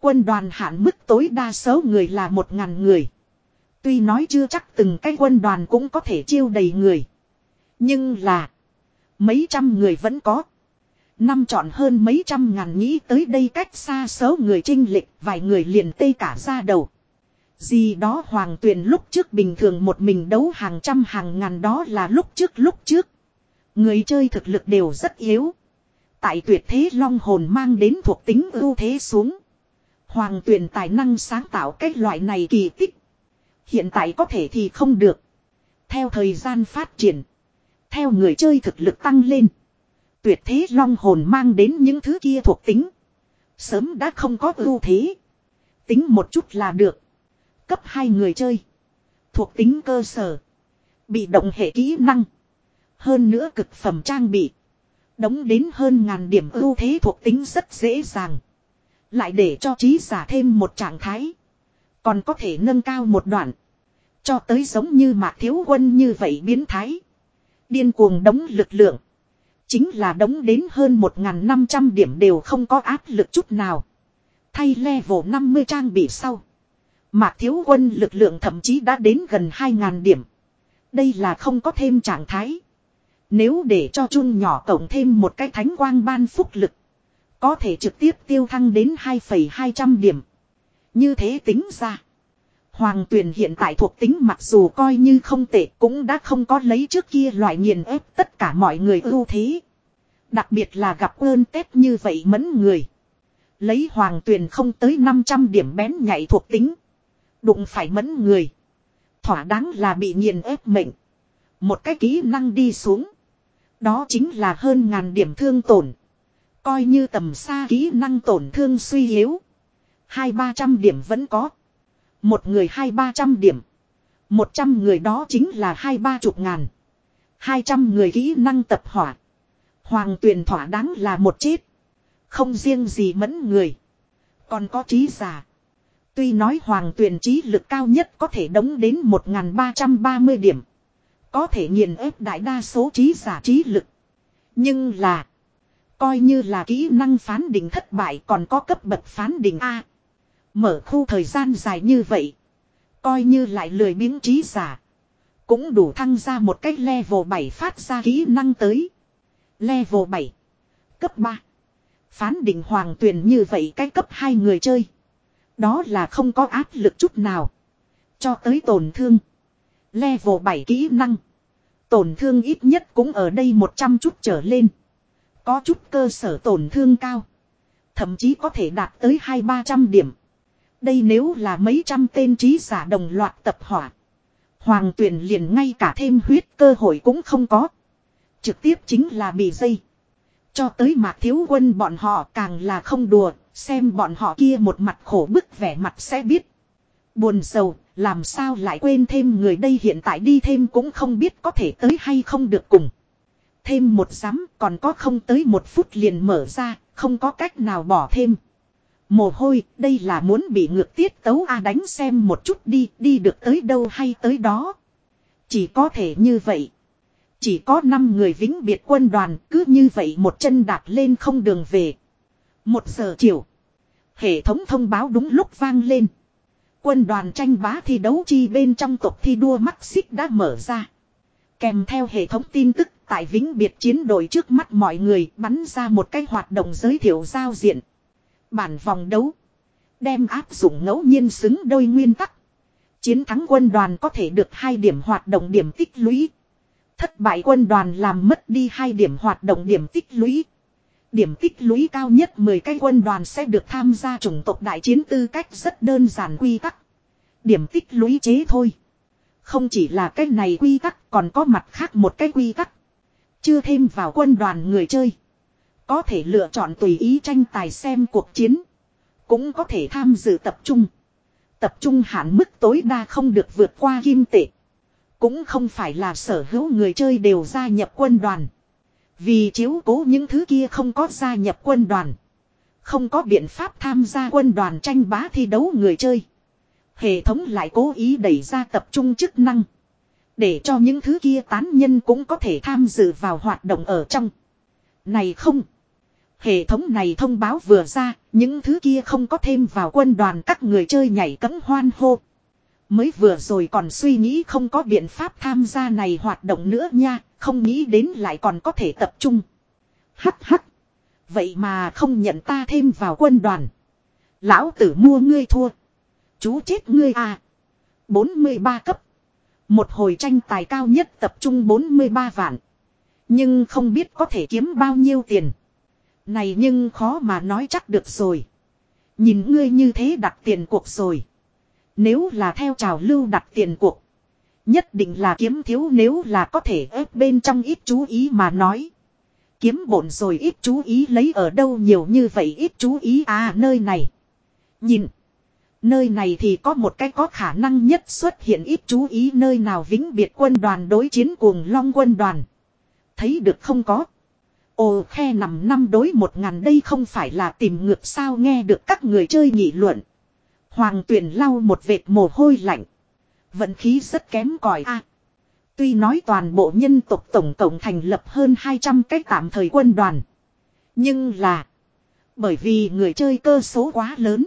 Quân đoàn hạn mức tối đa số người là một ngàn người. Tuy nói chưa chắc từng cái quân đoàn cũng có thể chiêu đầy người. Nhưng là. Mấy trăm người vẫn có. Năm chọn hơn mấy trăm ngàn nghĩ tới đây cách xa số người trinh lịch, vài người liền tê cả ra đầu. Gì đó hoàng tuyền lúc trước bình thường một mình đấu hàng trăm hàng ngàn đó là lúc trước lúc trước. Người chơi thực lực đều rất yếu. Tại tuyệt thế long hồn mang đến thuộc tính ưu thế xuống. Hoàng tuyền tài năng sáng tạo cái loại này kỳ tích. Hiện tại có thể thì không được. Theo thời gian phát triển. Theo người chơi thực lực tăng lên. Tuyệt thế long hồn mang đến những thứ kia thuộc tính. Sớm đã không có ưu thế. Tính một chút là được. Cấp hai người chơi. Thuộc tính cơ sở. Bị động hệ kỹ năng. Hơn nữa cực phẩm trang bị. Đóng đến hơn ngàn điểm ưu thế thuộc tính rất dễ dàng. Lại để cho trí giả thêm một trạng thái. Còn có thể nâng cao một đoạn. Cho tới giống như mạc thiếu quân như vậy biến thái. Điên cuồng đóng lực lượng. Chính là đóng đến hơn 1.500 điểm đều không có áp lực chút nào. Thay level 50 trang bị sau. Mạc thiếu quân lực lượng thậm chí đã đến gần 2.000 điểm. Đây là không có thêm trạng thái. Nếu để cho chun nhỏ cộng thêm một cái thánh quang ban phúc lực. Có thể trực tiếp tiêu thăng đến 2,200 điểm. Như thế tính ra. Hoàng tuyền hiện tại thuộc tính mặc dù coi như không tệ cũng đã không có lấy trước kia loại nghiền ép tất cả mọi người ưu thế. Đặc biệt là gặp ơn tết như vậy mẫn người. Lấy hoàng tuyền không tới 500 điểm bén nhạy thuộc tính. Đụng phải mẫn người. Thỏa đáng là bị nghiền ép mệnh. Một cái kỹ năng đi xuống. Đó chính là hơn ngàn điểm thương tổn. Coi như tầm xa kỹ năng tổn thương suy yếu. Hai ba trăm điểm vẫn có. Một người hai ba trăm điểm. Một trăm người đó chính là hai ba chục ngàn. Hai trăm người kỹ năng tập hỏa. Hoàng tuyền thỏa đáng là một chết. Không riêng gì mẫn người. Còn có trí giả. Tuy nói hoàng tuyền trí lực cao nhất có thể đóng đến 1.330 điểm. Có thể nghiền ép đại đa số trí giả trí lực. Nhưng là. Coi như là kỹ năng phán định thất bại còn có cấp bậc phán định A. Mở khu thời gian dài như vậy. Coi như lại lười biếng trí giả. Cũng đủ thăng ra một cách level 7 phát ra kỹ năng tới. Level 7. Cấp 3. Phán định hoàng tuyển như vậy cái cấp hai người chơi. Đó là không có áp lực chút nào. Cho tới tổn thương. Level 7 kỹ năng. Tổn thương ít nhất cũng ở đây 100 chút trở lên. Có chút cơ sở tổn thương cao. Thậm chí có thể đạt tới 2-300 điểm. Đây nếu là mấy trăm tên trí giả đồng loạt tập hỏa. Hoàng tuyển liền ngay cả thêm huyết cơ hội cũng không có. Trực tiếp chính là bị dây. Cho tới mạc thiếu quân bọn họ càng là không đùa, xem bọn họ kia một mặt khổ bức vẻ mặt sẽ biết. Buồn sầu, làm sao lại quên thêm người đây hiện tại đi thêm cũng không biết có thể tới hay không được cùng. Thêm một giám còn có không tới một phút liền mở ra, không có cách nào bỏ thêm. Mồ hôi, đây là muốn bị ngược tiết tấu A đánh xem một chút đi, đi được tới đâu hay tới đó. Chỉ có thể như vậy. Chỉ có 5 người vĩnh biệt quân đoàn, cứ như vậy một chân đạp lên không đường về. Một giờ chiều. Hệ thống thông báo đúng lúc vang lên. Quân đoàn tranh bá thi đấu chi bên trong tộc thi đua mắc xích đã mở ra. Kèm theo hệ thống tin tức, tại vĩnh biệt chiến đội trước mắt mọi người bắn ra một cái hoạt động giới thiệu giao diện. Bản vòng đấu. Đem áp dụng ngẫu nhiên xứng đôi nguyên tắc. Chiến thắng quân đoàn có thể được hai điểm hoạt động điểm tích lũy. Thất bại quân đoàn làm mất đi hai điểm hoạt động điểm tích lũy. Điểm tích lũy cao nhất 10 cái quân đoàn sẽ được tham gia chủng tộc đại chiến tư cách rất đơn giản quy tắc. Điểm tích lũy chế thôi. Không chỉ là cái này quy tắc, còn có mặt khác một cái quy tắc. Chưa thêm vào quân đoàn người chơi. Có thể lựa chọn tùy ý tranh tài xem cuộc chiến. Cũng có thể tham dự tập trung. Tập trung hạn mức tối đa không được vượt qua kim tệ. Cũng không phải là sở hữu người chơi đều gia nhập quân đoàn. Vì chiếu cố những thứ kia không có gia nhập quân đoàn. Không có biện pháp tham gia quân đoàn tranh bá thi đấu người chơi. Hệ thống lại cố ý đẩy ra tập trung chức năng. Để cho những thứ kia tán nhân cũng có thể tham dự vào hoạt động ở trong. Này không. Hệ thống này thông báo vừa ra, những thứ kia không có thêm vào quân đoàn các người chơi nhảy cấm hoan hô. Mới vừa rồi còn suy nghĩ không có biện pháp tham gia này hoạt động nữa nha, không nghĩ đến lại còn có thể tập trung. Hắc hắc. Vậy mà không nhận ta thêm vào quân đoàn. Lão tử mua ngươi thua. Chú chết ngươi à. 43 cấp. Một hồi tranh tài cao nhất tập trung 43 vạn. Nhưng không biết có thể kiếm bao nhiêu tiền. Này nhưng khó mà nói chắc được rồi. Nhìn ngươi như thế đặt tiền cuộc rồi. Nếu là theo trào lưu đặt tiền cuộc. Nhất định là kiếm thiếu nếu là có thể ép bên trong ít chú ý mà nói. Kiếm bổn rồi ít chú ý lấy ở đâu nhiều như vậy ít chú ý à nơi này. Nhìn. Nơi này thì có một cái có khả năng nhất xuất hiện ít chú ý nơi nào vĩnh biệt quân đoàn đối chiến cuồng long quân đoàn. Thấy được không có. Ồ, khe nằm năm đối một ngàn đây không phải là tìm ngược sao nghe được các người chơi nghị luận. Hoàng tuyển lau một vệt mồ hôi lạnh. Vận khí rất kém cỏi a. tuy nói toàn bộ nhân tộc tổng cộng thành lập hơn 200 cái tạm thời quân đoàn. Nhưng là. Bởi vì người chơi cơ số quá lớn.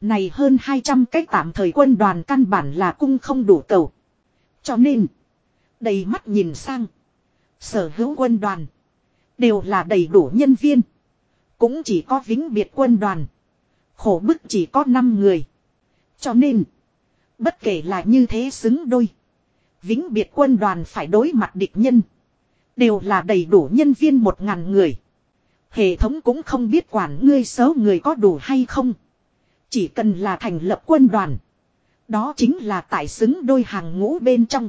Này hơn 200 cái tạm thời quân đoàn căn bản là cung không đủ cầu. Cho nên. Đầy mắt nhìn sang. Sở hữu quân đoàn. Đều là đầy đủ nhân viên. Cũng chỉ có vĩnh biệt quân đoàn. Khổ bức chỉ có 5 người. Cho nên. Bất kể là như thế xứng đôi. Vĩnh biệt quân đoàn phải đối mặt địch nhân. Đều là đầy đủ nhân viên một ngàn người. Hệ thống cũng không biết quản ngươi số người có đủ hay không. Chỉ cần là thành lập quân đoàn. Đó chính là tại xứng đôi hàng ngũ bên trong.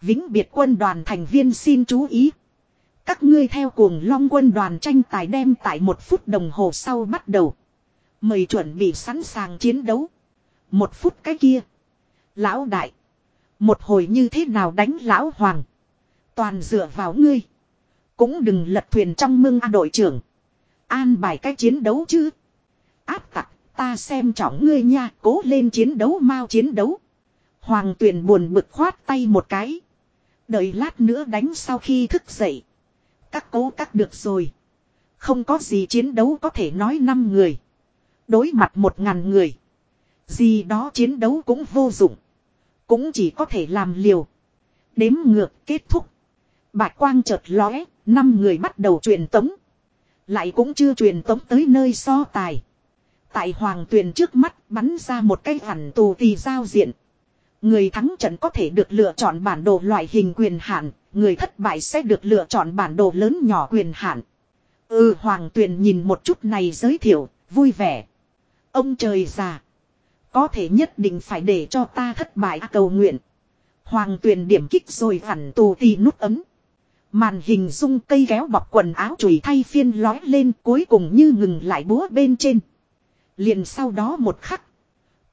Vĩnh biệt quân đoàn thành viên xin chú ý. Các ngươi theo cuồng long quân đoàn tranh tài đem tại một phút đồng hồ sau bắt đầu. Mời chuẩn bị sẵn sàng chiến đấu. Một phút cái kia. Lão đại. Một hồi như thế nào đánh lão hoàng. Toàn dựa vào ngươi. Cũng đừng lật thuyền trong mương đội trưởng. An bài cách chiến đấu chứ. Áp tặc, ta xem trọng ngươi nha. Cố lên chiến đấu mau chiến đấu. Hoàng tuyển buồn bực khoát tay một cái. Đợi lát nữa đánh sau khi thức dậy. Các cố cắt được rồi. Không có gì chiến đấu có thể nói năm người. Đối mặt một ngàn người. Gì đó chiến đấu cũng vô dụng. Cũng chỉ có thể làm liều. Đếm ngược kết thúc. Bạch quang chợt lóe, năm người bắt đầu truyền tống. Lại cũng chưa truyền tống tới nơi so tài. Tại hoàng tuyền trước mắt bắn ra một cái hẳn tù tì giao diện. Người thắng trận có thể được lựa chọn bản đồ loại hình quyền hạn, người thất bại sẽ được lựa chọn bản đồ lớn nhỏ quyền hạn. Ừ hoàng tuyền nhìn một chút này giới thiệu, vui vẻ. Ông trời già. Có thể nhất định phải để cho ta thất bại cầu nguyện. Hoàng tuyền điểm kích rồi hẳn tù tì nút ấm. Màn hình dung cây kéo bọc quần áo chùi thay phiên lói lên cuối cùng như ngừng lại búa bên trên. Liền sau đó một khắc.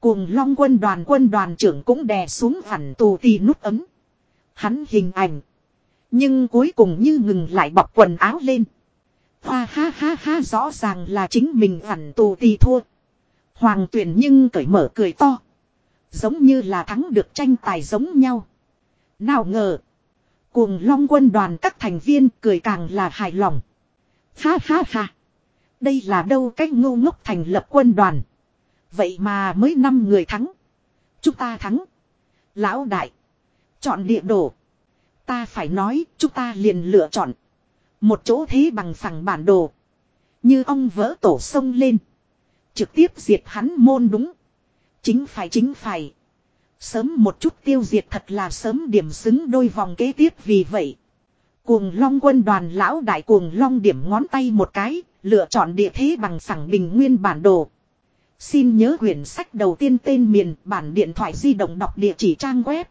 Cuồng long quân đoàn quân đoàn trưởng cũng đè xuống hẳn tù tì nút ấm. Hắn hình ảnh. Nhưng cuối cùng như ngừng lại bọc quần áo lên. Hoa ha ha ha, rõ ràng là chính mình hẳn tù tì thua. Hoàng tuyển nhưng cởi mở cười to. Giống như là thắng được tranh tài giống nhau. Nào ngờ. Cuồng long quân đoàn các thành viên cười càng là hài lòng. Ha ha ha. Đây là đâu cách ngu ngốc thành lập quân đoàn. Vậy mà mới 5 người thắng. Chúng ta thắng. Lão đại. Chọn địa đồ. Ta phải nói chúng ta liền lựa chọn. Một chỗ thế bằng phẳng bản đồ. Như ông vỡ tổ sông lên. Trực tiếp diệt hắn môn đúng. Chính phải chính phải. Sớm một chút tiêu diệt thật là sớm điểm xứng đôi vòng kế tiếp vì vậy. Cuồng long quân đoàn lão đại cuồng long điểm ngón tay một cái, lựa chọn địa thế bằng sẳng bình nguyên bản đồ. Xin nhớ quyển sách đầu tiên tên miền bản điện thoại di động đọc địa chỉ trang web